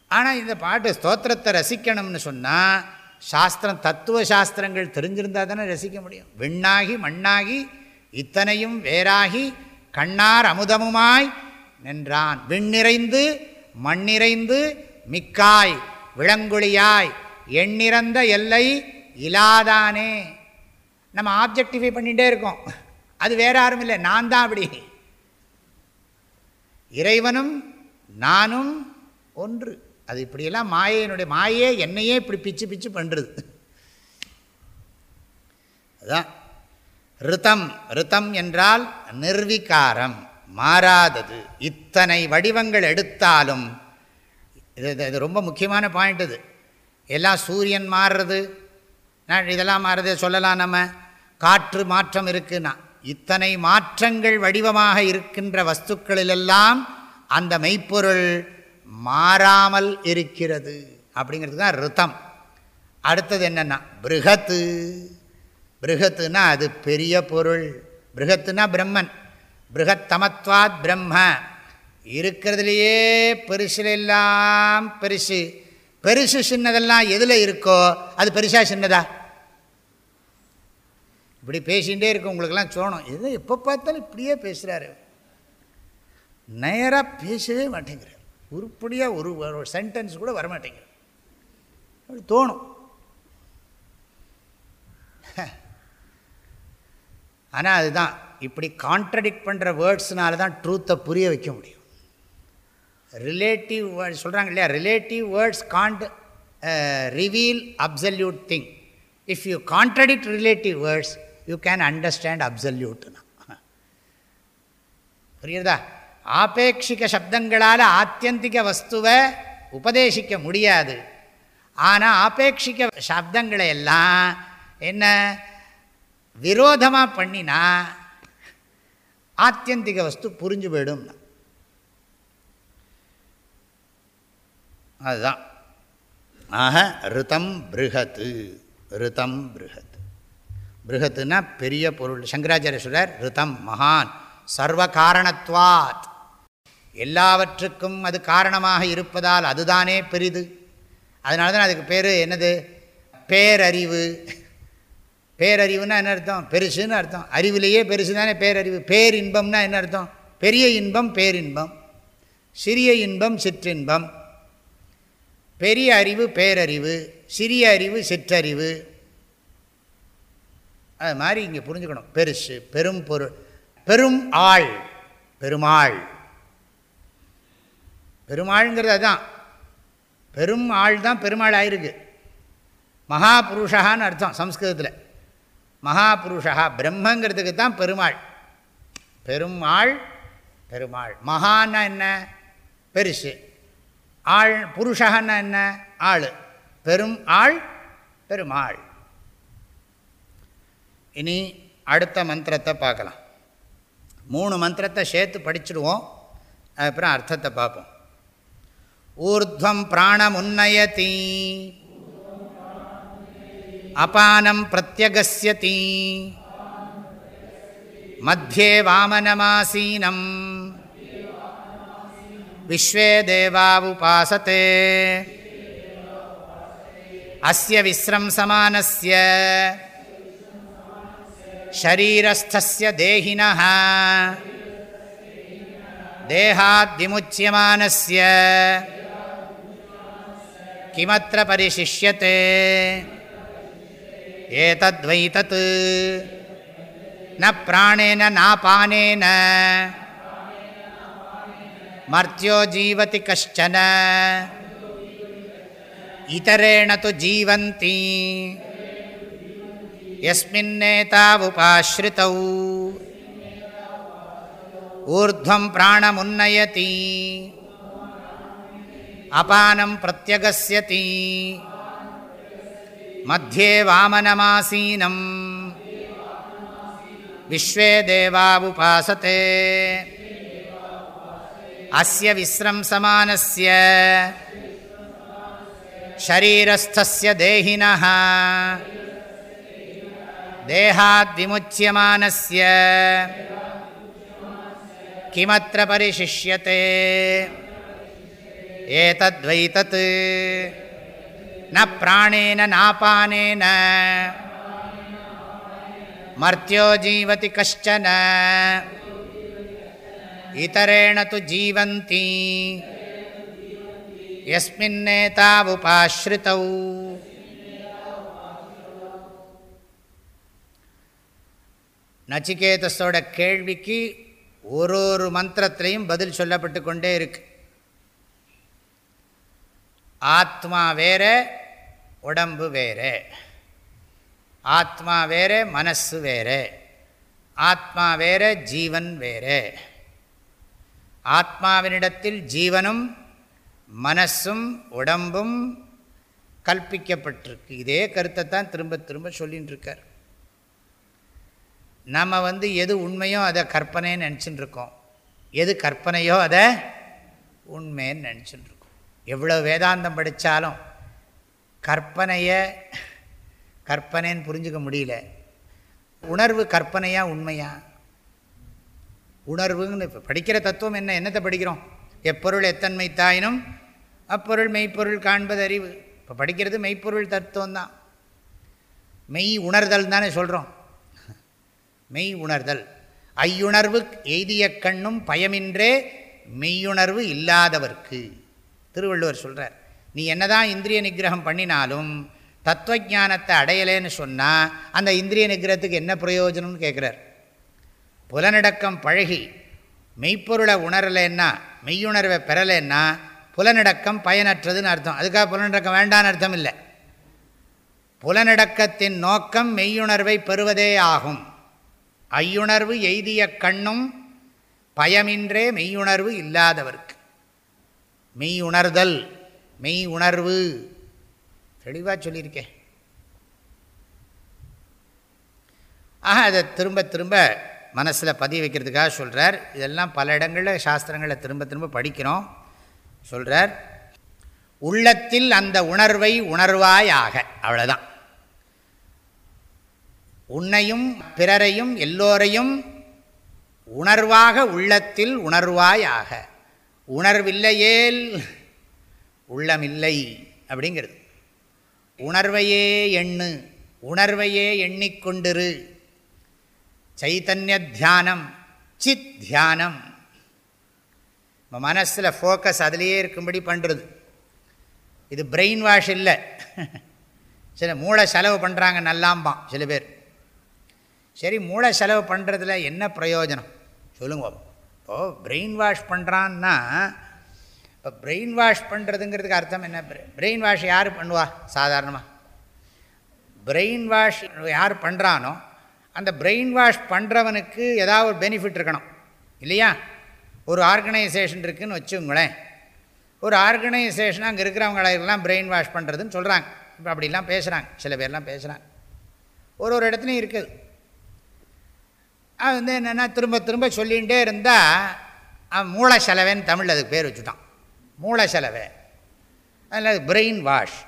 ஆனால் இந்த பாட்டு ஸ்தோத்திரத்தை ரசிக்கணும்னு சொன்னால் சாஸ்திரம் தத்துவ சாஸ்திரங்கள் தெரிஞ்சிருந்தால் தானே ரசிக்க முடியும். விண்ணாகி மண்ணாகி இத்தனையும் வேறாகி கண்ணார் அமுதமுமாய் நின்றான். விண்ணிறைந்து மண்ணிறைந்து மிக்காய் விளங்குழியாய் எண்ணிறந்த எல்லை இலாதானே. நம்ம ஆப்ஜெக்டிஃபை பண்ணிகிட்டே இருக்கோம். அது வேற யாரும் இல்லை நான் தான் அப்படி. இறைவனும் நானும் ஒன்று. அது இப்படியெல்லாம் மாயையினுடைய மாயே என்னையே இப்படி பிச்சு பிச்சு பண்ணுறது அதுதான் ரித்தம் ரித்தம் என்றால் நிர்விகாரம் மாறாதது. இத்தனை வடிவங்கள் எடுத்தாலும் இது இது ரொம்ப முக்கியமான பாயிண்ட் இது. எல்லாம் சூரியன் மாறுறது நான் இதெல்லாம் மாறுறது சொல்லலாம் நம்ம. காற்று மாற்றம் இருக்குன்னா இத்தனை மாற்றங்கள் வடிவமாக இருக்கின்ற வஸ்துக்களிலெல்லாம் அந்த மெய்ப்பொருள் மாறாமல் இருக்கிறது. அப்படிங்கிறது தான் ரித்தம். அடுத்தது என்னென்னா பிருகத்து. பிருகத்துனா அது பெரிய பொருள். பிருகத்துனா பிரம்மன். பிருகத்தமத்வாத் பிரம்ம. இருக்கிறதுலையே பெருசில் எல்லாம் பெருசு. பெருசு சின்னதெல்லாம் எதில் இருக்கோ அது பெருசாக சின்னதா? இப்படி பேசிகிட்டே இருக்கும் உங்களுக்கெல்லாம் சோணும் எது எப்போ பார்த்தாலும் இப்படியே பேசுகிறாரு நேராக பேசவே மாட்டேங்கிறார். உருப்படியாக ஒரு ஒரு சென்டென்ஸ் கூட வரமாட்டேங்கிறார். அப்படி தோணும். ஆனால் அதுதான். இப்படி கான்ட்ரடிக்ட் பண்ணுற வேர்ட்ஸ்னால தான் ட்ரூத்தை புரிய வைக்க முடியும். ரிலேட்டிவ் வேர்ட்ஸ் சொல்கிறாங்க இல்லையா? Relative words can't reveal absolute thing if you contradict relative words you can understand அப்சல்யூட்னா புரியுறதா ஆபேட்சிக சப்தங்களால் ஆத்தியந்திக வஸ்துவை உபதேசிக்க முடியாது. ஆனால் ஆபேட்சிக சப்தங்களை எல்லாம் என்ன? விரோதமாக பண்ணினா ஆத்தியந்திக வஸ்து புரிஞ்சு போயிடும் அதுதான். ஆக ரிதம் பிருகத்து ரிதம் பிருகத் பிருகத்துனா பெரிய பொருள். சங்கராச்சாரிய சொல்றார் ரிதம் மகான் சர்வ காரணத்வாத். எல்லாவற்றுக்கும் அது காரணமாக இருப்பதால் அதுதானே பெரிது. அதனால தான் அதுக்கு பேர் என்னது? பேரறிவு. பேரறிவுனா என்ன அர்த்தம்? பெருசுன்னு அர்த்தம். அறிவிலேயே பெருசு தானே பேரறிவு. பேரின்பம்னா என்ன அர்த்தம்? பெரிய இன்பம் பேரின்பம். சிறிய இன்பம் சிற்றின்பம். பெரிய அறிவு பேரறிவு சிறிய அறிவு சிற்றறிவு. அது மாதிரி இங்கே புரிஞ்சுக்கணும். பெருசு பெரும் பொருள் பெரும் ஆள் பெருமாள். பெருமாள்ங்கிறது அதுதான் பெரும் ஆள் தான் பெருமாள் ஆயிருக்கு. மகாபுருஷகான்னு அர்த்தம் சம்ஸ்கிருதத்தில். மகாபுருஷா பிரம்மங்கிறதுக்கு தான் பெருமாள். பெருமாள் பெருமாள். மகான்னா என்ன? பெருசு. ஆள் புருஷகன்னா என்ன? ஆள். பெரும் ஆள் பெருமாள். இனி அடுத்த மந்திரத்தை பார்க்கலாம். மூணு மந்திரத்தை சேர்த்து படிச்சுடுவோம். அதுக்கப்புறம் அர்த்தத்தை பார்ப்போம். ஊர்துவம் பிராணமுன்னயதி. அபானம் பிரத்யகசியதி மத்தியே வாமனமாசீனம். विश्वे देवावुपासते। अस्य विस्रंसमानस्य शरीरस्थस्य देहिनः। देहाद्विमुच्यमानस्य किमत्र परिशिष्यते? एतद्वै तत् न प्राणेन नापानेन। मर्त्यो जीवति कश्चन इतरेण तु जीवन्ति यस्मिन्नेतावुपाश्रितौ ऊर्ध्वं प्राणमुन्नयति अपानं प्रत्यगस्यति मध्ये वामनमासीनं विश्वे देवावुपासते अस्य विस्रंसमानस्य शरीरस्थस्य देहिनः देहाद्विमुच्यमानस्य किमत्र परिशिष्यते एतद्वै तत् न प्राणेन नापानेन मर्त्यो जीवति कश्चन इतरेण तु जीवन्ति यस्मिन्नेतावुपाश्रितौ நச்சிகேதஸோட கேள்விக்கு ஒரு ஒரு மந்திரத்திலையும் பதில் சொல்லப்பட்டு கொண்டே இருக்கு ஆத்மா வேற உடம்பு வேற ஆத்மா வேற மனசு வேற ஆத்மா வேற ஜீவன் வேற ஆத்மாவினிடத்தில் ஜீவனும் மனசும் உடம்பும் கல்பிக்கப்பட்டிருக்கு. இதே கருத்தை தான் திரும்ப திரும்ப சொல்லின்னு இருக்கார் நம்ம வந்து எது உண்மையோ அதை கற்பனைன்னு நினச்சின்னு இருக்கோம் எது கற்பனையோ அதை உண்மைன்னு நினச்சின்னு இருக்கோம் எவ்வளோ வேதாந்தம் படித்தாலும் கற்பனையை கற்பனைன்னு புரிஞ்சுக்க முடியல. உணர்வு கற்பனையாக உண்மையாக உணர்வுன்னு இப்போ படிக்கிற தத்துவம் என்ன? என்னத்தை படிக்கிறோம்? எப்பொருள் எத்தன்மை தாயினும் அப்பொருள் மெய்ப்பொருள் காண்பது அறிவு. இப்போ படிக்கிறது மெய்ப்பொருள் தத்துவம் தான். மெய் உணர்தல் தானே சொல்கிறோம் மெய் உணர்தல். ஐயுணர்வு எய்திய கண்ணும் பயமின்றே மெய்யுணர்வு இல்லாதவர்க்கு. திருவள்ளுவர் சொல்கிறார் நீ என்னதான் இந்திரிய நிகிரகம் பண்ணினாலும் தத்துவஜானத்தை அடையலேன்னு சொன்னால் அந்த இந்திரிய நிகிரகத்துக்கு என்ன பிரயோஜனம்னு கேட்குறார் புலனடக்கம் பழகி மெய்ப்பொருளை உணரலைன்னா மெய்யுணர்வை பெறலைன்னா புலனடக்கம் பயனற்றதுன்னு அர்த்தம். அதுக்காக புலனடக்கம் வேண்டான்னு அர்த்தம் இல்லை. புலனடக்கத்தின் நோக்கம் மெய்யுணர்வை பெறுவதே ஆகும். ஐயுணர்வு எய்திய கண்ணும் பயமின்றே மெய்யுணர்வு இல்லாதவர்க்கு. மெய் உணர்தல் மெய் உணர்வு தெளிவாக சொல்லியிருக்கேன் ஆக அதை திரும்ப திரும்ப மனசில் பதிய வைக்கிறதுக்காக சொல்கிறார் இதெல்லாம் பல இடங்களில் சாஸ்திரங்களை திரும்ப திரும்ப படிக்கிறோம். சொல்கிறார் உள்ளத்தில் அந்த உணர்வை உணர்வாயாக அவ்வளோதான் உன்னையும் பிறரையும் எல்லோரையும் உணர்வாக உள்ளத்தில் உணர்வாயாக. உணர்வில்லையேல் உள்ளமில்லை அப்படிங்கிறது. உணர்வையே எண்ணு உணர்வையே எண்ணிக்கொண்டிரு. சைத்தன்ய தியானம் சித் தியானம் மனசில் ஃபோக்கஸ் அதிலேயே இருக்கும்படி பண்ணுறது இது பிரெயின் வாஷ் இல்லை. சில மூளை செலவு பண்ணுறாங்க நல்லாம்பான் சில பேர். சரி மூளை செலவு பண்ணுறதுல என்ன பிரயோஜனம்? சொல்லுங்க. இப்போது பிரெயின் வாஷ் பண்ணுறான்னா இப்போ பிரெயின் வாஷ் பண்ணுறதுங்கிறதுக்கு அர்த்தம் என்ன? பிரெயின் வாஷ் யார் பண்ணுவா சாதாரணமாக பிரெயின் வாஷ் யார் பண்ணுறானோ அந்த பிரெயின் வாஷ் பண்ணுறவனுக்கு ஏதாவது ஒரு பெனிஃபிட் இருக்கணும். இல்லையா? ஒரு ஆர்கனைசேஷன் இருக்குதுன்னு வச்சுங்களேன் ஒரு ஆர்கனைசேஷன் அங்கே இருக்கிறவங்களெல்லாம் பிரெயின் வாஷ் பண்ணுறதுன்னு சொல்கிறாங்க இப்போ அப்படிலாம் பேசுகிறாங்க சில பேர்லாம் பேசுகிறாங்க ஒரு ஒரு இடத்துலையும் இருக்குது. அது வந்து என்னென்னா திரும்ப திரும்ப சொல்லிகிட்டே இருந்தால் மூளை செலவேன்னு தமிழ் அதுக்கு பேர் வச்சுட்டான். மூளை செலவை அதில் பிரெயின் வாஷ்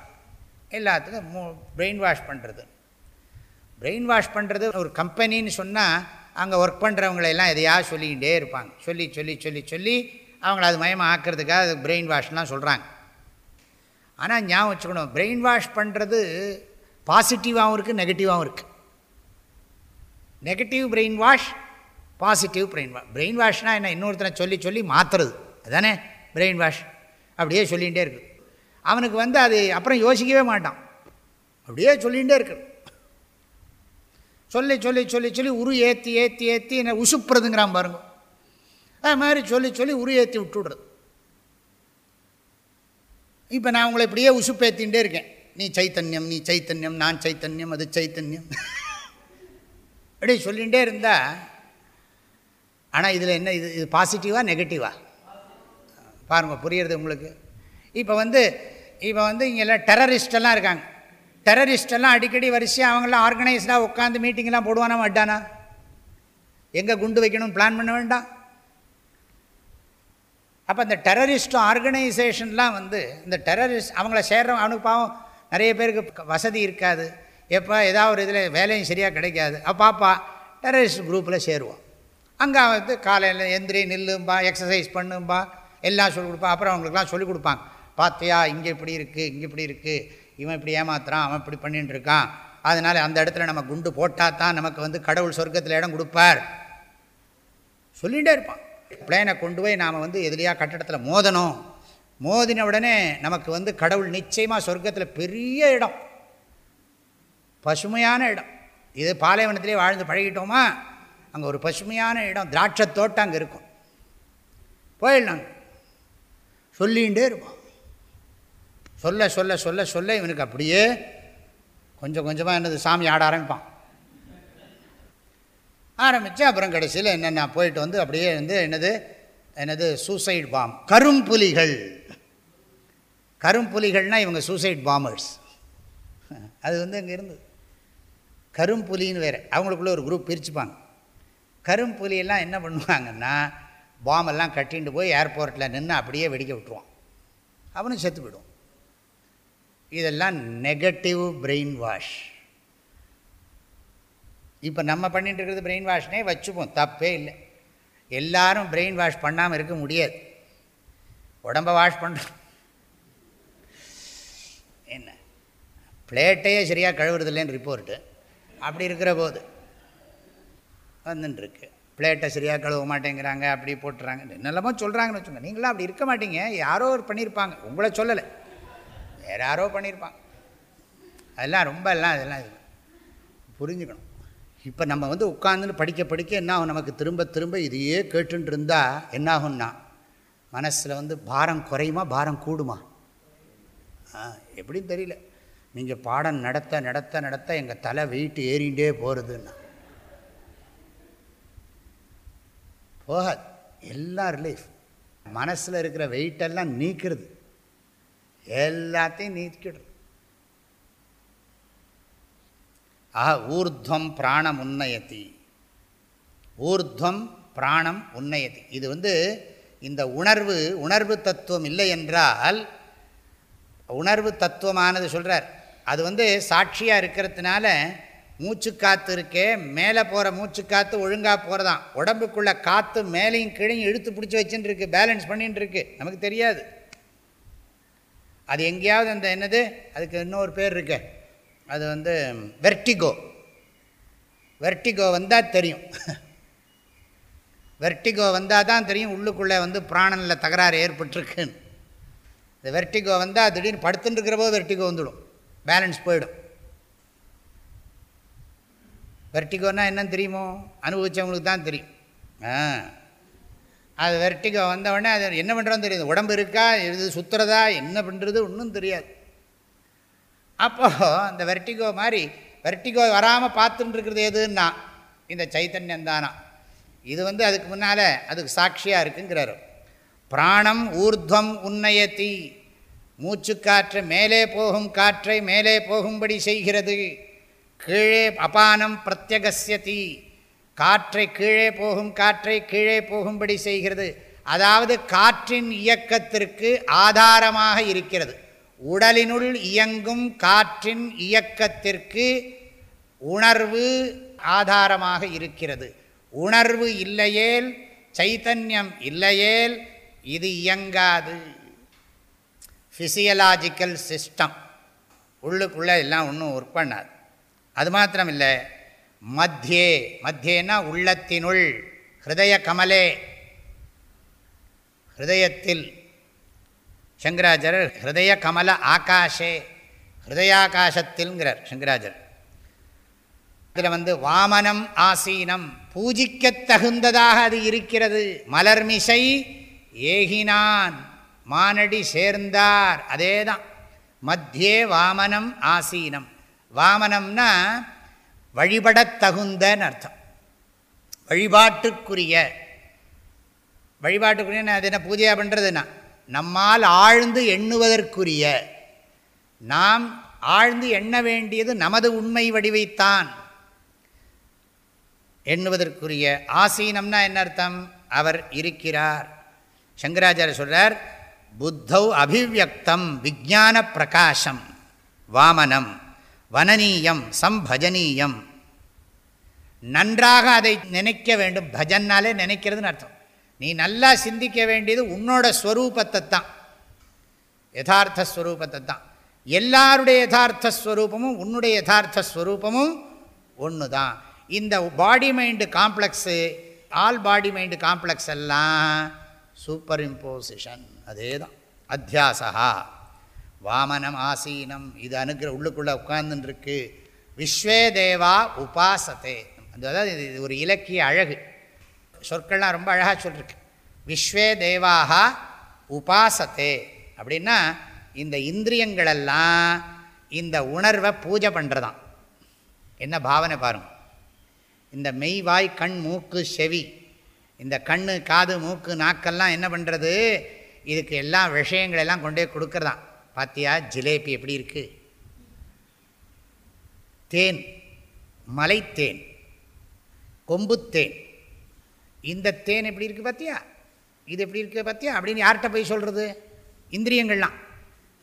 எல்லாத்துக்கும் மூ பிரெயின் வாஷ் பண்ணுறது பிரெயின் வாஷ் பண்ணுறது ஒரு கம்பெனின்னு சொன்னால் அங்கே ஒர்க் பண்ணுறவங்களெல்லாம் எதையாவது சொல்லிக்கிட்டே இருப்பாங்க. சொல்லி சொல்லி சொல்லி சொல்லி அவங்கள அது மயமாக ஆக்கிறதுக்காக அது பிரெயின் வாஷ்லாம் சொல்கிறாங்க ஆனால் ஞாபகம் வச்சுக்கணும் பிரெயின் வாஷ் பண்ணுறது பாசிட்டிவாகவும் இருக்குது நெகட்டிவாகவும் இருக்குது negative brain wash positive brain wash brain வாஷ்னால் என்ன? இன்னொருத்தனை சொல்லி சொல்லி மாற்றுறது அதுதானே பிரெயின் வாஷ் அப்படியே சொல்லிகிட்டே இருக்குது அவனுக்கு வந்து அது அப்புறம் யோசிக்கவே மாட்டான். அப்படியே சொல்லிகிட்டே இருக்குது சொல்லி சொல்லி சொல்லி சொல்லி உரு ஏற்றி ஏற்றி ஏற்றி என்ன உசுப்புறதுங்கிறான் பாருங்க. அது மாதிரி சொல்லி சொல்லி உரு ஏற்றி விட்டுடுறது. இப்போ நான் உங்களை இப்படியே உசுப்பேற்றிகிட்டே இருக்கேன். நீ சைத்தன்யம் நீ சைத்தன்யம் நான் சைத்தன்யம் அது சைத்தன்யம். அப்படி சொல்லிகிட்டே இருந்தால் ஆனால் இதில் என்ன இது இது பாசிட்டிவாக நெகட்டிவா பாருங்கள் புரியுறது உங்களுக்கு? இப்போ வந்து இப்போ வந்து இங்கெல்லாம் டெரரிஸ்டெல்லாம் இருக்காங்க. டெரரிஸ்டெல்லாம் அடிக்கடி வரிசையாக அவங்களாம் ஆர்கனைஸ்டாக உட்காந்து மீட்டிங்லாம் போடுவானா மாட்டானா? எங்கே குண்டு வைக்கணும்னு பிளான் பண்ண வேண்டாம். அப்போ இந்த டெரரிஸ்ட் ஆர்கனைசேஷன்லாம் வந்து இந்த டெரரிஸ்ட் அவங்கள சேர்ற அவனுக்கு பாவம் நிறைய பேருக்கு வசதி இருக்காது. எப்போ ஏதாவது ஒரு இதில் வேலையும் சரியாக கிடைக்காது. அப்பாப்பா டெரரிஸ்ட் குரூப்பில் சேருவோம் அங்கே வந்து காலையில் எந்திரி நில்லும்பா எக்ஸசைஸ் பண்ணும்பா எல்லாம் சொல்லிக் கொடுப்பா. அப்புறம் அவங்களுக்குலாம் சொல்லிக் கொடுப்பாங்க. பார்த்தியா இங்கே இப்படி இருக்குது இங்கே இப்படி இருக்குது இவன் இப்படி ஏமாத்துறான் அவன் இப்படி பண்ணிட்டு இருக்கான் அதனால் அந்த இடத்துல நம்ம குண்டு போட்டால் தான் நமக்கு வந்து கடவுள் சொர்க்கத்தில் இடம் கொடுப்பார். சொல்லிகிட்டே இருப்பான். பிளேனை கொண்டு போய் நாம் வந்து எதிலையா கட்டடத்தில் மோதணும். மோதின உடனே நமக்கு வந்து கடவுள் நிச்சயமாக சொர்க்கத்தில் பெரிய இடம். பசுமையான இடம். இது பாலைவனத்திலே வாழ்ந்து பழகிட்டோமா? அங்கே ஒரு பசுமையான இடம் திராட்சை தோட்டம் அங்கே இருக்கும். போயிடலாங்க. சொல்லிகிட்டே இருப்போம் சொல்ல சொல்ல சொல்ல சொல்ல இவனுக்கு அப்படியே கொஞ்சம் கொஞ்சமாக என்னது சாமி ஆட ஆரம்பிப்பான். ஆரம்பித்து அப்புறம் கடைசியில் என்னென்ன போயிட்டு வந்து அப்படியே வந்து என்னது என்னது சூசைட் பாம் கரும்புலிகள். கரும்புலிகள்னால் இவங்க சூசைட் பாம்பர்ஸ் அது வந்து அங்கே இருந்தது. கரும்புலின்னு வேறு. அவங்களுக்குள்ளே ஒரு குரூப் பிரிச்சுப்பாங்க. கரும்புலியெல்லாம் என்ன பண்ணுவாங்கன்னா பாம்பெல்லாம் கட்டிட்டு போய் ஏர்போர்ட்டில் நின்று அப்படியே வெடிக்க விட்டுருவான். அவனும் செத்து போயிடும் இதெல்லாம் நெகட்டிவ் பிரெயின் வாஷ் இப்போ நம்ம பண்ணிட்டு இருக்கிறது பிரெயின் வாஷ்னே வச்சுப்போம் தப்பே இல்லை. எல்லாரும் பிரெயின் வாஷ் பண்ணாமல் இருக்க முடியாது. உடம்பை வாஷ் பண்ணுறோம் என்ன? பிளேட்டையே சரியாக கழுவுறது இல்லைன்னு ரிப்போர்ட்டு அப்படி இருக்கிற போது வந்துட்டுருக்கு பிளேட்டை சரியாக கழுவ மாட்டேங்கிறாங்க அப்படி போட்டுறாங்க என்னெல்லாமோ சொல்கிறாங்கன்னு வச்சுக்கோங்க. நீங்களாம் அப்படி இருக்க மாட்டீங்க. யாரோ ஒரு பண்ணியிருப்பாங்க உங்களை சொல்லலை. யாரோ பண்ணியிருப்பாங்க அதெல்லாம் ரொம்ப எல்லாம் அதெல்லாம் இது. புரிஞ்சுக்கணும். இப்போ நம்ம வந்து உட்காந்துன்னு படிக்க படிக்க என்ன ஆகும்? நமக்கு திரும்ப திரும்ப இதையே கேட்டுட்டு இருந்தால் என்னாகும்னா மனசில் வந்து பாரம் குறையுமா? பாரம் கூடுமா? ஆ எப்படின்னு தெரியல. நீங்கள் பாடம் நடத்த நடத்த நடத்த எங்கள் தலை வெயிட்டு ஏறிண்டே போகிறதுன்னா போகாது. எல்லாம் ரிலீஃப் மனசில் இருக்கிற வெயிட்டெல்லாம் நீக்கிறது. எல்லாத்தையும் நீக்கிடுறது ஆஹா ஊர்துவம் பிராணம் உன்னயத்தி. ஊர்துவம் பிராணம் உன்னயத்தி. இது வந்து இந்த உணர்வு உணர்வு தத்துவம் இல்லை என்றால் உணர்வு தத்துவமானது சொல்கிறார் அது வந்து சாட்சியாக இருக்கிறதுனால மூச்சு காற்று இருக்கே மேலே போகிற மூச்சு காற்று ஒழுங்காக போகிறதான் உடம்புக்குள்ளே காற்று மேலேயும் கீழையும் இழுத்து பிடிச்சி வச்சுன்னு இருக்கு பேலன்ஸ் பண்ணின்னு இருக்கு. நமக்கு தெரியாது. அது எங்கேயாவது அந்த என்னது? அதுக்கு இன்னொரு பேர் இருக்கு. அது வந்து வெர்டிகோ. வெர்டிகோ வந்தால் தெரியும். வெர்டிகோ வந்தால் தான் தெரியும் உள்ளுக்குள்ளே வந்து பிராணனில் தகராறு ஏற்பட்டுருக்குன்னு. இந்த வெர்டிகோ வந்தால் திடீர்னு படுத்துட்டு இருக்கிற போது வெர்டிகோ வந்துடும். பேலன்ஸ் போயிடும். வெர்டிகோன்னா என்னன்னு தெரியுமோ? அனுபவித்தவங்களுக்கு தான் தெரியும். ஆ. அது வெர்டிகோ வந்தவுடனே அது என்ன பண்ணுறோன்னு தெரியுது. உடம்பு இருக்கா? இது சுற்றுறதா என்ன பண்ணுறது ஒன்றும் தெரியாது. அப்போது அந்த வெர்டிகோ மாதிரி வெர்டிகோ வராமல் பார்த்துட்டு இருக்கிறது எதுன்னா இந்த சைத்தன்யம் தானா. இது வந்து அதுக்கு முன்னால் அதுக்கு சாட்சியாக இருக்குங்கிறார். பிராணம் ஊர்துவம் உன்னயத்தி. மூச்சுக்காற்று மேலே போகும் காற்றை மேலே போகும்படி செய்கிறது. கீழே அபானம் பிரத்யகசியதி காற்றை கீழே போகும் காற்றை கீழே போகும்படி செய்கிறது. அதாவது காற்றின் இயக்கத்திற்கு ஆதாரமாக இருக்கிறது. உடலினுள் இயங்கும் காற்றின் இயக்கத்திற்கு உணர்வு ஆதாரமாக இருக்கிறது. உணர்வு இல்லையேல் சைத்தன்யம் இல்லையேல் இது இயங்காது. ஃபிசியலாஜிக்கல் சிஸ்டம் உள்ளுக்குள்ளே எல்லாம் ஒன்றும் ஒர்க் பண்ணாது. அது மாத்திரம் இல்லை மத்தியே. மத்தியேனா உள்ளத்தினுள். ஹிருதய கமலே. ஹிருதயத்தில் சங்கராச்சாரர் ஹிருதய கமல ஆகாஷே. ஹிருதயாகாசத்தில்ங்கிறார் சங்கராச்சர் இதில் வந்து வாமனம் ஆசீனம் பூஜிக்க தகுந்ததாக அது இருக்கிறது. மலர்மிசை ஏகினான். மானடி சேர்ந்தார். அதே தான் மத்தியே வாமனம் ஆசீனம். வாமனம்னா வழிபடத் தகுந்தன்னு அர்த்தம். வழிபாட்டுக்குரிய வழிபாட்டுக்குரிய அது என்ன பூஜையாக பண்ணுறதுன்னா நம்மால் ஆழ்ந்து எண்ணுவதற்குரிய நாம் ஆழ்ந்து எண்ண வேண்டியது நமது உண்மை வடிவைத்தான் எண்ணுவதற்குரிய ஆசீனம்னா என்ன அர்த்தம்? அவர் இருக்கிறார். சங்கராச்சாரிய சொல்கிறார் புத்தௌ அபிவியக்தம் விஜான பிரகாசம் வாமனம். வனனீயம் சம்பஜனீயம் நன்றாக அதை நினைக்க வேண்டும். பஜன்னாலே நினைக்கிறதுன்னு அர்த்தம். நீ நல்லா சிந்திக்க வேண்டியது உன்னோட ஸ்வரூபத்தை தான் யதார்த்த ஸ்வரூபத்தை தான் எல்லாருடைய யதார்த்த ஸ்வரூபமும் உன்னுடைய யதார்த்த ஸ்வரூபமும் ஒன்று தான் இந்த body mind complex all body mind complex எல்லாம் சூப்பர் இம்போசிஷன் அதே தான் அத்தியாசகா வாமனம் ஆசீனம் இது அனுகிற உள்ளுக்குள்ளே உட்கார்ந்துருக்கு விஸ்வே தேவா உபாசத்தே அதாவது இது ஒரு இலக்கிய அழகு. சொற்கள்லாம் ரொம்ப அழகாக சொல்லிருக்கு. விஸ்வே தேவாக உபாசத்தே அப்படின்னா இந்த இந்திரியங்களெல்லாம் இந்த உணர்வை பூஜை பண்ணுறதான் என்ன பாவனை பாருங்கள் இந்த மெய்வாய் கண் மூக்கு செவி இந்த கண் காது மூக்கு நாக்கெல்லாம் என்ன பண்ணுறது இதுக்கு எல்லா விஷயங்களெல்லாம் கொண்டே கொடுக்குறதான் பாத்தியா? ஜிலேபி எப்படி இருக்குது தேன் மலைத்தேன் கொம்புத்தேன். இந்த தேன் எப்படி இருக்குது பார்த்தியா இது எப்படி இருக்குது பார்த்தியா அப்படின்னு யார்கிட்ட போய் சொல்கிறது இந்திரியங்கள்லாம்.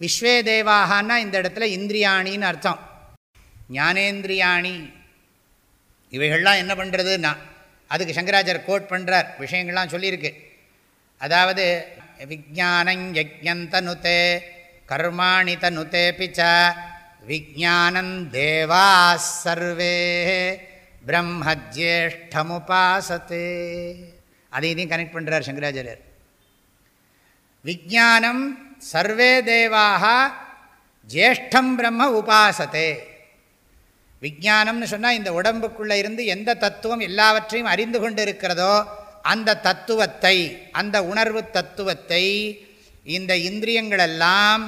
விஸ்வே தேவாகனா இந்த இடத்துல இந்திரியாணின்னு அர்த்தம். ஞானேந்திரியாணி. இவைகள்லாம் என்ன பண்ணுறதுன்னா அதுக்கு சங்கராச்சார் கோட் பண்ணுறார் விஷயங்கள்லாம் சொல்லியிருக்கு. அதாவது விஜானங் யஜ்யந்தனுதே கர்மாணி தனுதே பிச்ச சர்வே. பிரம்மஜேஷ்டமுபாசத்தே. அதை இதையும் கனெக்ட் பண்ணுறார் சங்கராச்சாரியர். விஜானம் சர்வே தேவாக ஜேஷ்டம் பிரம்ம உபாசத்தே. விஜானம்னு சொன்னால் இந்த உடம்புக்குள்ளே இருந்து எந்த தத்துவம் எல்லாவற்றையும் அறிந்து கொண்டு இருக்கிறதோ அந்த தத்துவத்தை அந்த உணர்வு தத்துவத்தை இந்த இந்திரியங்களெல்லாம்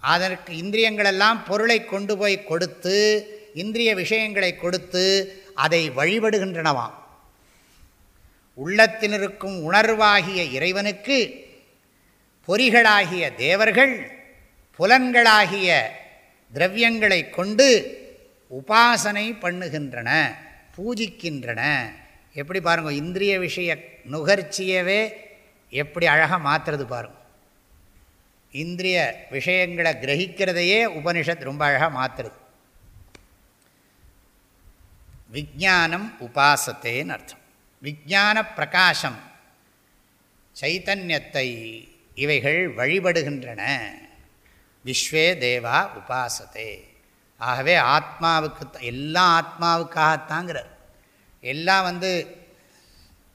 அதற்கு இந்திரியங்களெல்லாம் பொருளை கொண்டு போய் கொடுத்து இந்திரிய விஷயங்களை கொடுத்து அதை வழிபடுகின்றனவாம். உள்ளத்திலிருக்கும் உணர்வாகிய இறைவனுக்கு பொறிகளாகிய தேவர்கள் புலன்களாகிய திரவியங்களை கொண்டு உபாசனை பண்ணுகின்றன பூஜிக்கின்றன. எப்படி பாருங்கள் இந்திரிய விஷய நுகர்ச்சியவே எப்படி அழகாக மாற்றுறது பாருங்கள் இந்திரிய விஷயங்களை கிரகிக்கிறதையே உபனிஷத் ரொம்ப அழகாக மாற்றுறது விஜானம் உபாசத்தேன்னு அர்த்தம். விஜான பிரகாசம் சைத்தன்யத்தை இவைகள் வழிபடுகின்றன. விஸ்வே தேவா உபாசத்தே. ஆகவே ஆத்மாவுக்கு எல்லாம் ஆத்மாவுக்காகத்தாங்கிறார். எல்லாம் வந்து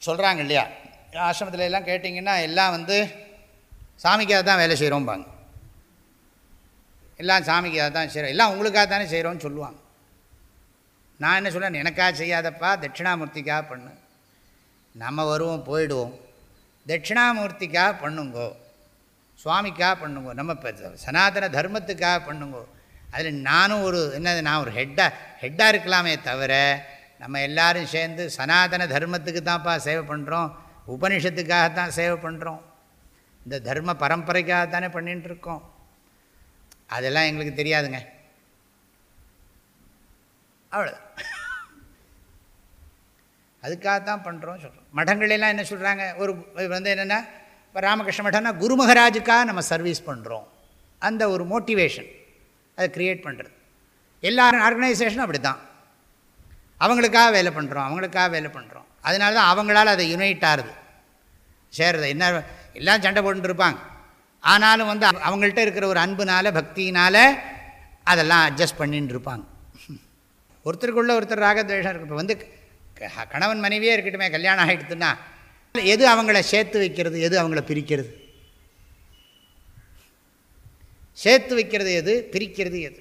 சொல்கிறாங்க இல்லையா? ஆசிரமத்தில் எல்லாம் கேட்டிங்கன்னா எல்லாம் வந்து சாமிக்காக தான் வேலை செய்கிறோம்பாங்க எல்லாம் சாமிக்காக தான் செய்கிறோம் எல்லாம் உங்களுக்காக தானே செய்கிறோம்னு சொல்லுவாங்க. நான் என்ன சொல்கிறேன் எனக்காக செய்யாதப்பா தட்சிணாமூர்த்திக்காக பண்ணு. நம்ம வருவோம் போயிடுவோம். தட்சிணாமூர்த்திக்காக பண்ணுங்கோ. சுவாமிக்காக பண்ணுங்கோ. நம்ம இப்போ சனாதன தர்மத்துக்காக பண்ணுங்கோ. அதில் நானும் ஒரு என்னது நான் ஒரு ஹெட்டாக ஹெட்டாக இருக்கலாமே தவிர நம்ம எல்லோரும் சேர்ந்து சனாதன தர்மத்துக்கு தான்ப்பா சேவை பண்ணுறோம் உபனிஷத்துக்காக தான் சேவை பண்ணுறோம் இந்த தர்ம பரம்பரைக்காக தானே பண்ணிகிட்டு இருக்கோம் அதெல்லாம் எங்களுக்கு தெரியாதுங்க. அவ்வளோதான் அதுக்காகத்தான் பண்ணுறோம் சொல்கிறோம் மடங்களெல்லாம் என்ன சொல்கிறாங்க ஒரு வந்து என்னென்னா இப்போ ராமகிருஷ்ண மடம்னா குரு மகராஜுக்காக நம்ம சர்வீஸ் பண்ணுறோம் அந்த ஒரு மோட்டிவேஷன் அதை க்ரியேட் பண்ணுறது எல்லா ஆர்கனைசேஷனும் அப்படி தான் அவங்களுக்காக வேலை பண்ணுறோம் அவங்களுக்காக வேலை பண்ணுறோம் அதனால தான் அவங்களால் அதை யுனைட் ஆகுது. சேர்றது. என்ன எல்லாம் சண்டை போட்டுருப்பாங்க. ஆனாலும் வந்து அவங்கள்ட்ட இருக்கிற ஒரு அன்புனால் பக்தியினால் அதெல்லாம் அட்ஜஸ்ட் பண்ணின்னு இருப்பாங்க ஒருத்தருக்குள்ள ஒருத்தர் ராகத்வேஷம் இருக்கு. இப்போ வந்து கணவன் மனைவியே இருக்கட்டுமே கல்யாணம் ஆகிடுதுன்னா எது அவங்கள சேர்த்து வைக்கிறது எது அவங்கள பிரிக்கிறது? சேர்த்து வைக்கிறது எது பிரிக்கிறது எது?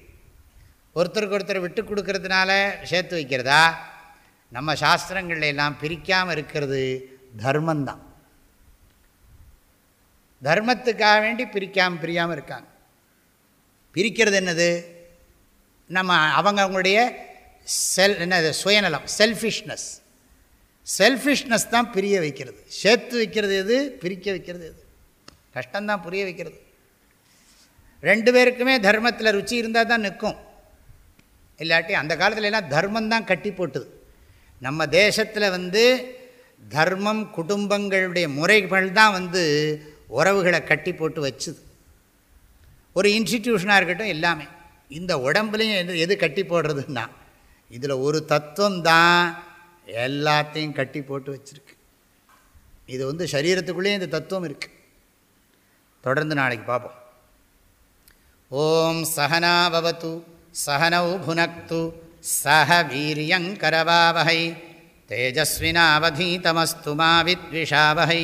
ஒருத்தருக்கு ஒருத்தர் விட்டு கொடுக்கறதுனால சேர்த்து வைக்கிறதா? நம்ம சாஸ்திரங்கள்ல எல்லாம் பிரிக்காமல் இருக்கிறது தர்மந்தான் தர்மத்துக்காக வேண்டி பிரிக்காமல் பிரியாமல் இருக்காங்க. பிரிக்கிறது என்னது? நம்ம அவங்க அவங்களுடைய செல் என்னது? சுயநலம் செல்ஃபிஷ்னஸ் செல்ஃபிஷ்னஸ் தான் பிரிய வைக்கிறது. சேர்த்து வைக்கிறது எது? பிரிக்க வைக்கிறது எது? கஷ்டம்தான் புரிய வைக்கிறது. ரெண்டு பேருக்குமே தர்மத்தில் ருச்சி இருந்தால் தான் நிற்கும். இல்லாட்டி அந்த காலத்துல எல்லாம் தர்மம் தான் கட்டி போட்டுது. நம்ம தேசத்தில் வந்து தர்மம் குடும்பங்களுடைய முறைகள் தான் வந்து உறவுகளை கட்டி போட்டு வச்சுது. ஒரு இன்ஸ்டிடியூஷனாக இருக்கட்டும் எல்லாமே. இந்த உடம்புலையும் எது எது கட்டி போடுறதுன்னா இதில் ஒரு தத்துவம் தான் எல்லாத்தையும் கட்டி போட்டு வச்சுருக்கு. இது வந்து சரீரத்துக்குள்ளேயும் இந்த தத்துவம் இருக்குது தொடர்ந்து நாளைக்கு பார்ப்போம் ஓம் சகனாபவத்து சகனௌ புனக்து சக வீரியங்கரவாவகை தேஜஸ்வினாவதீதமஸ்து மா வித்விஷாவகை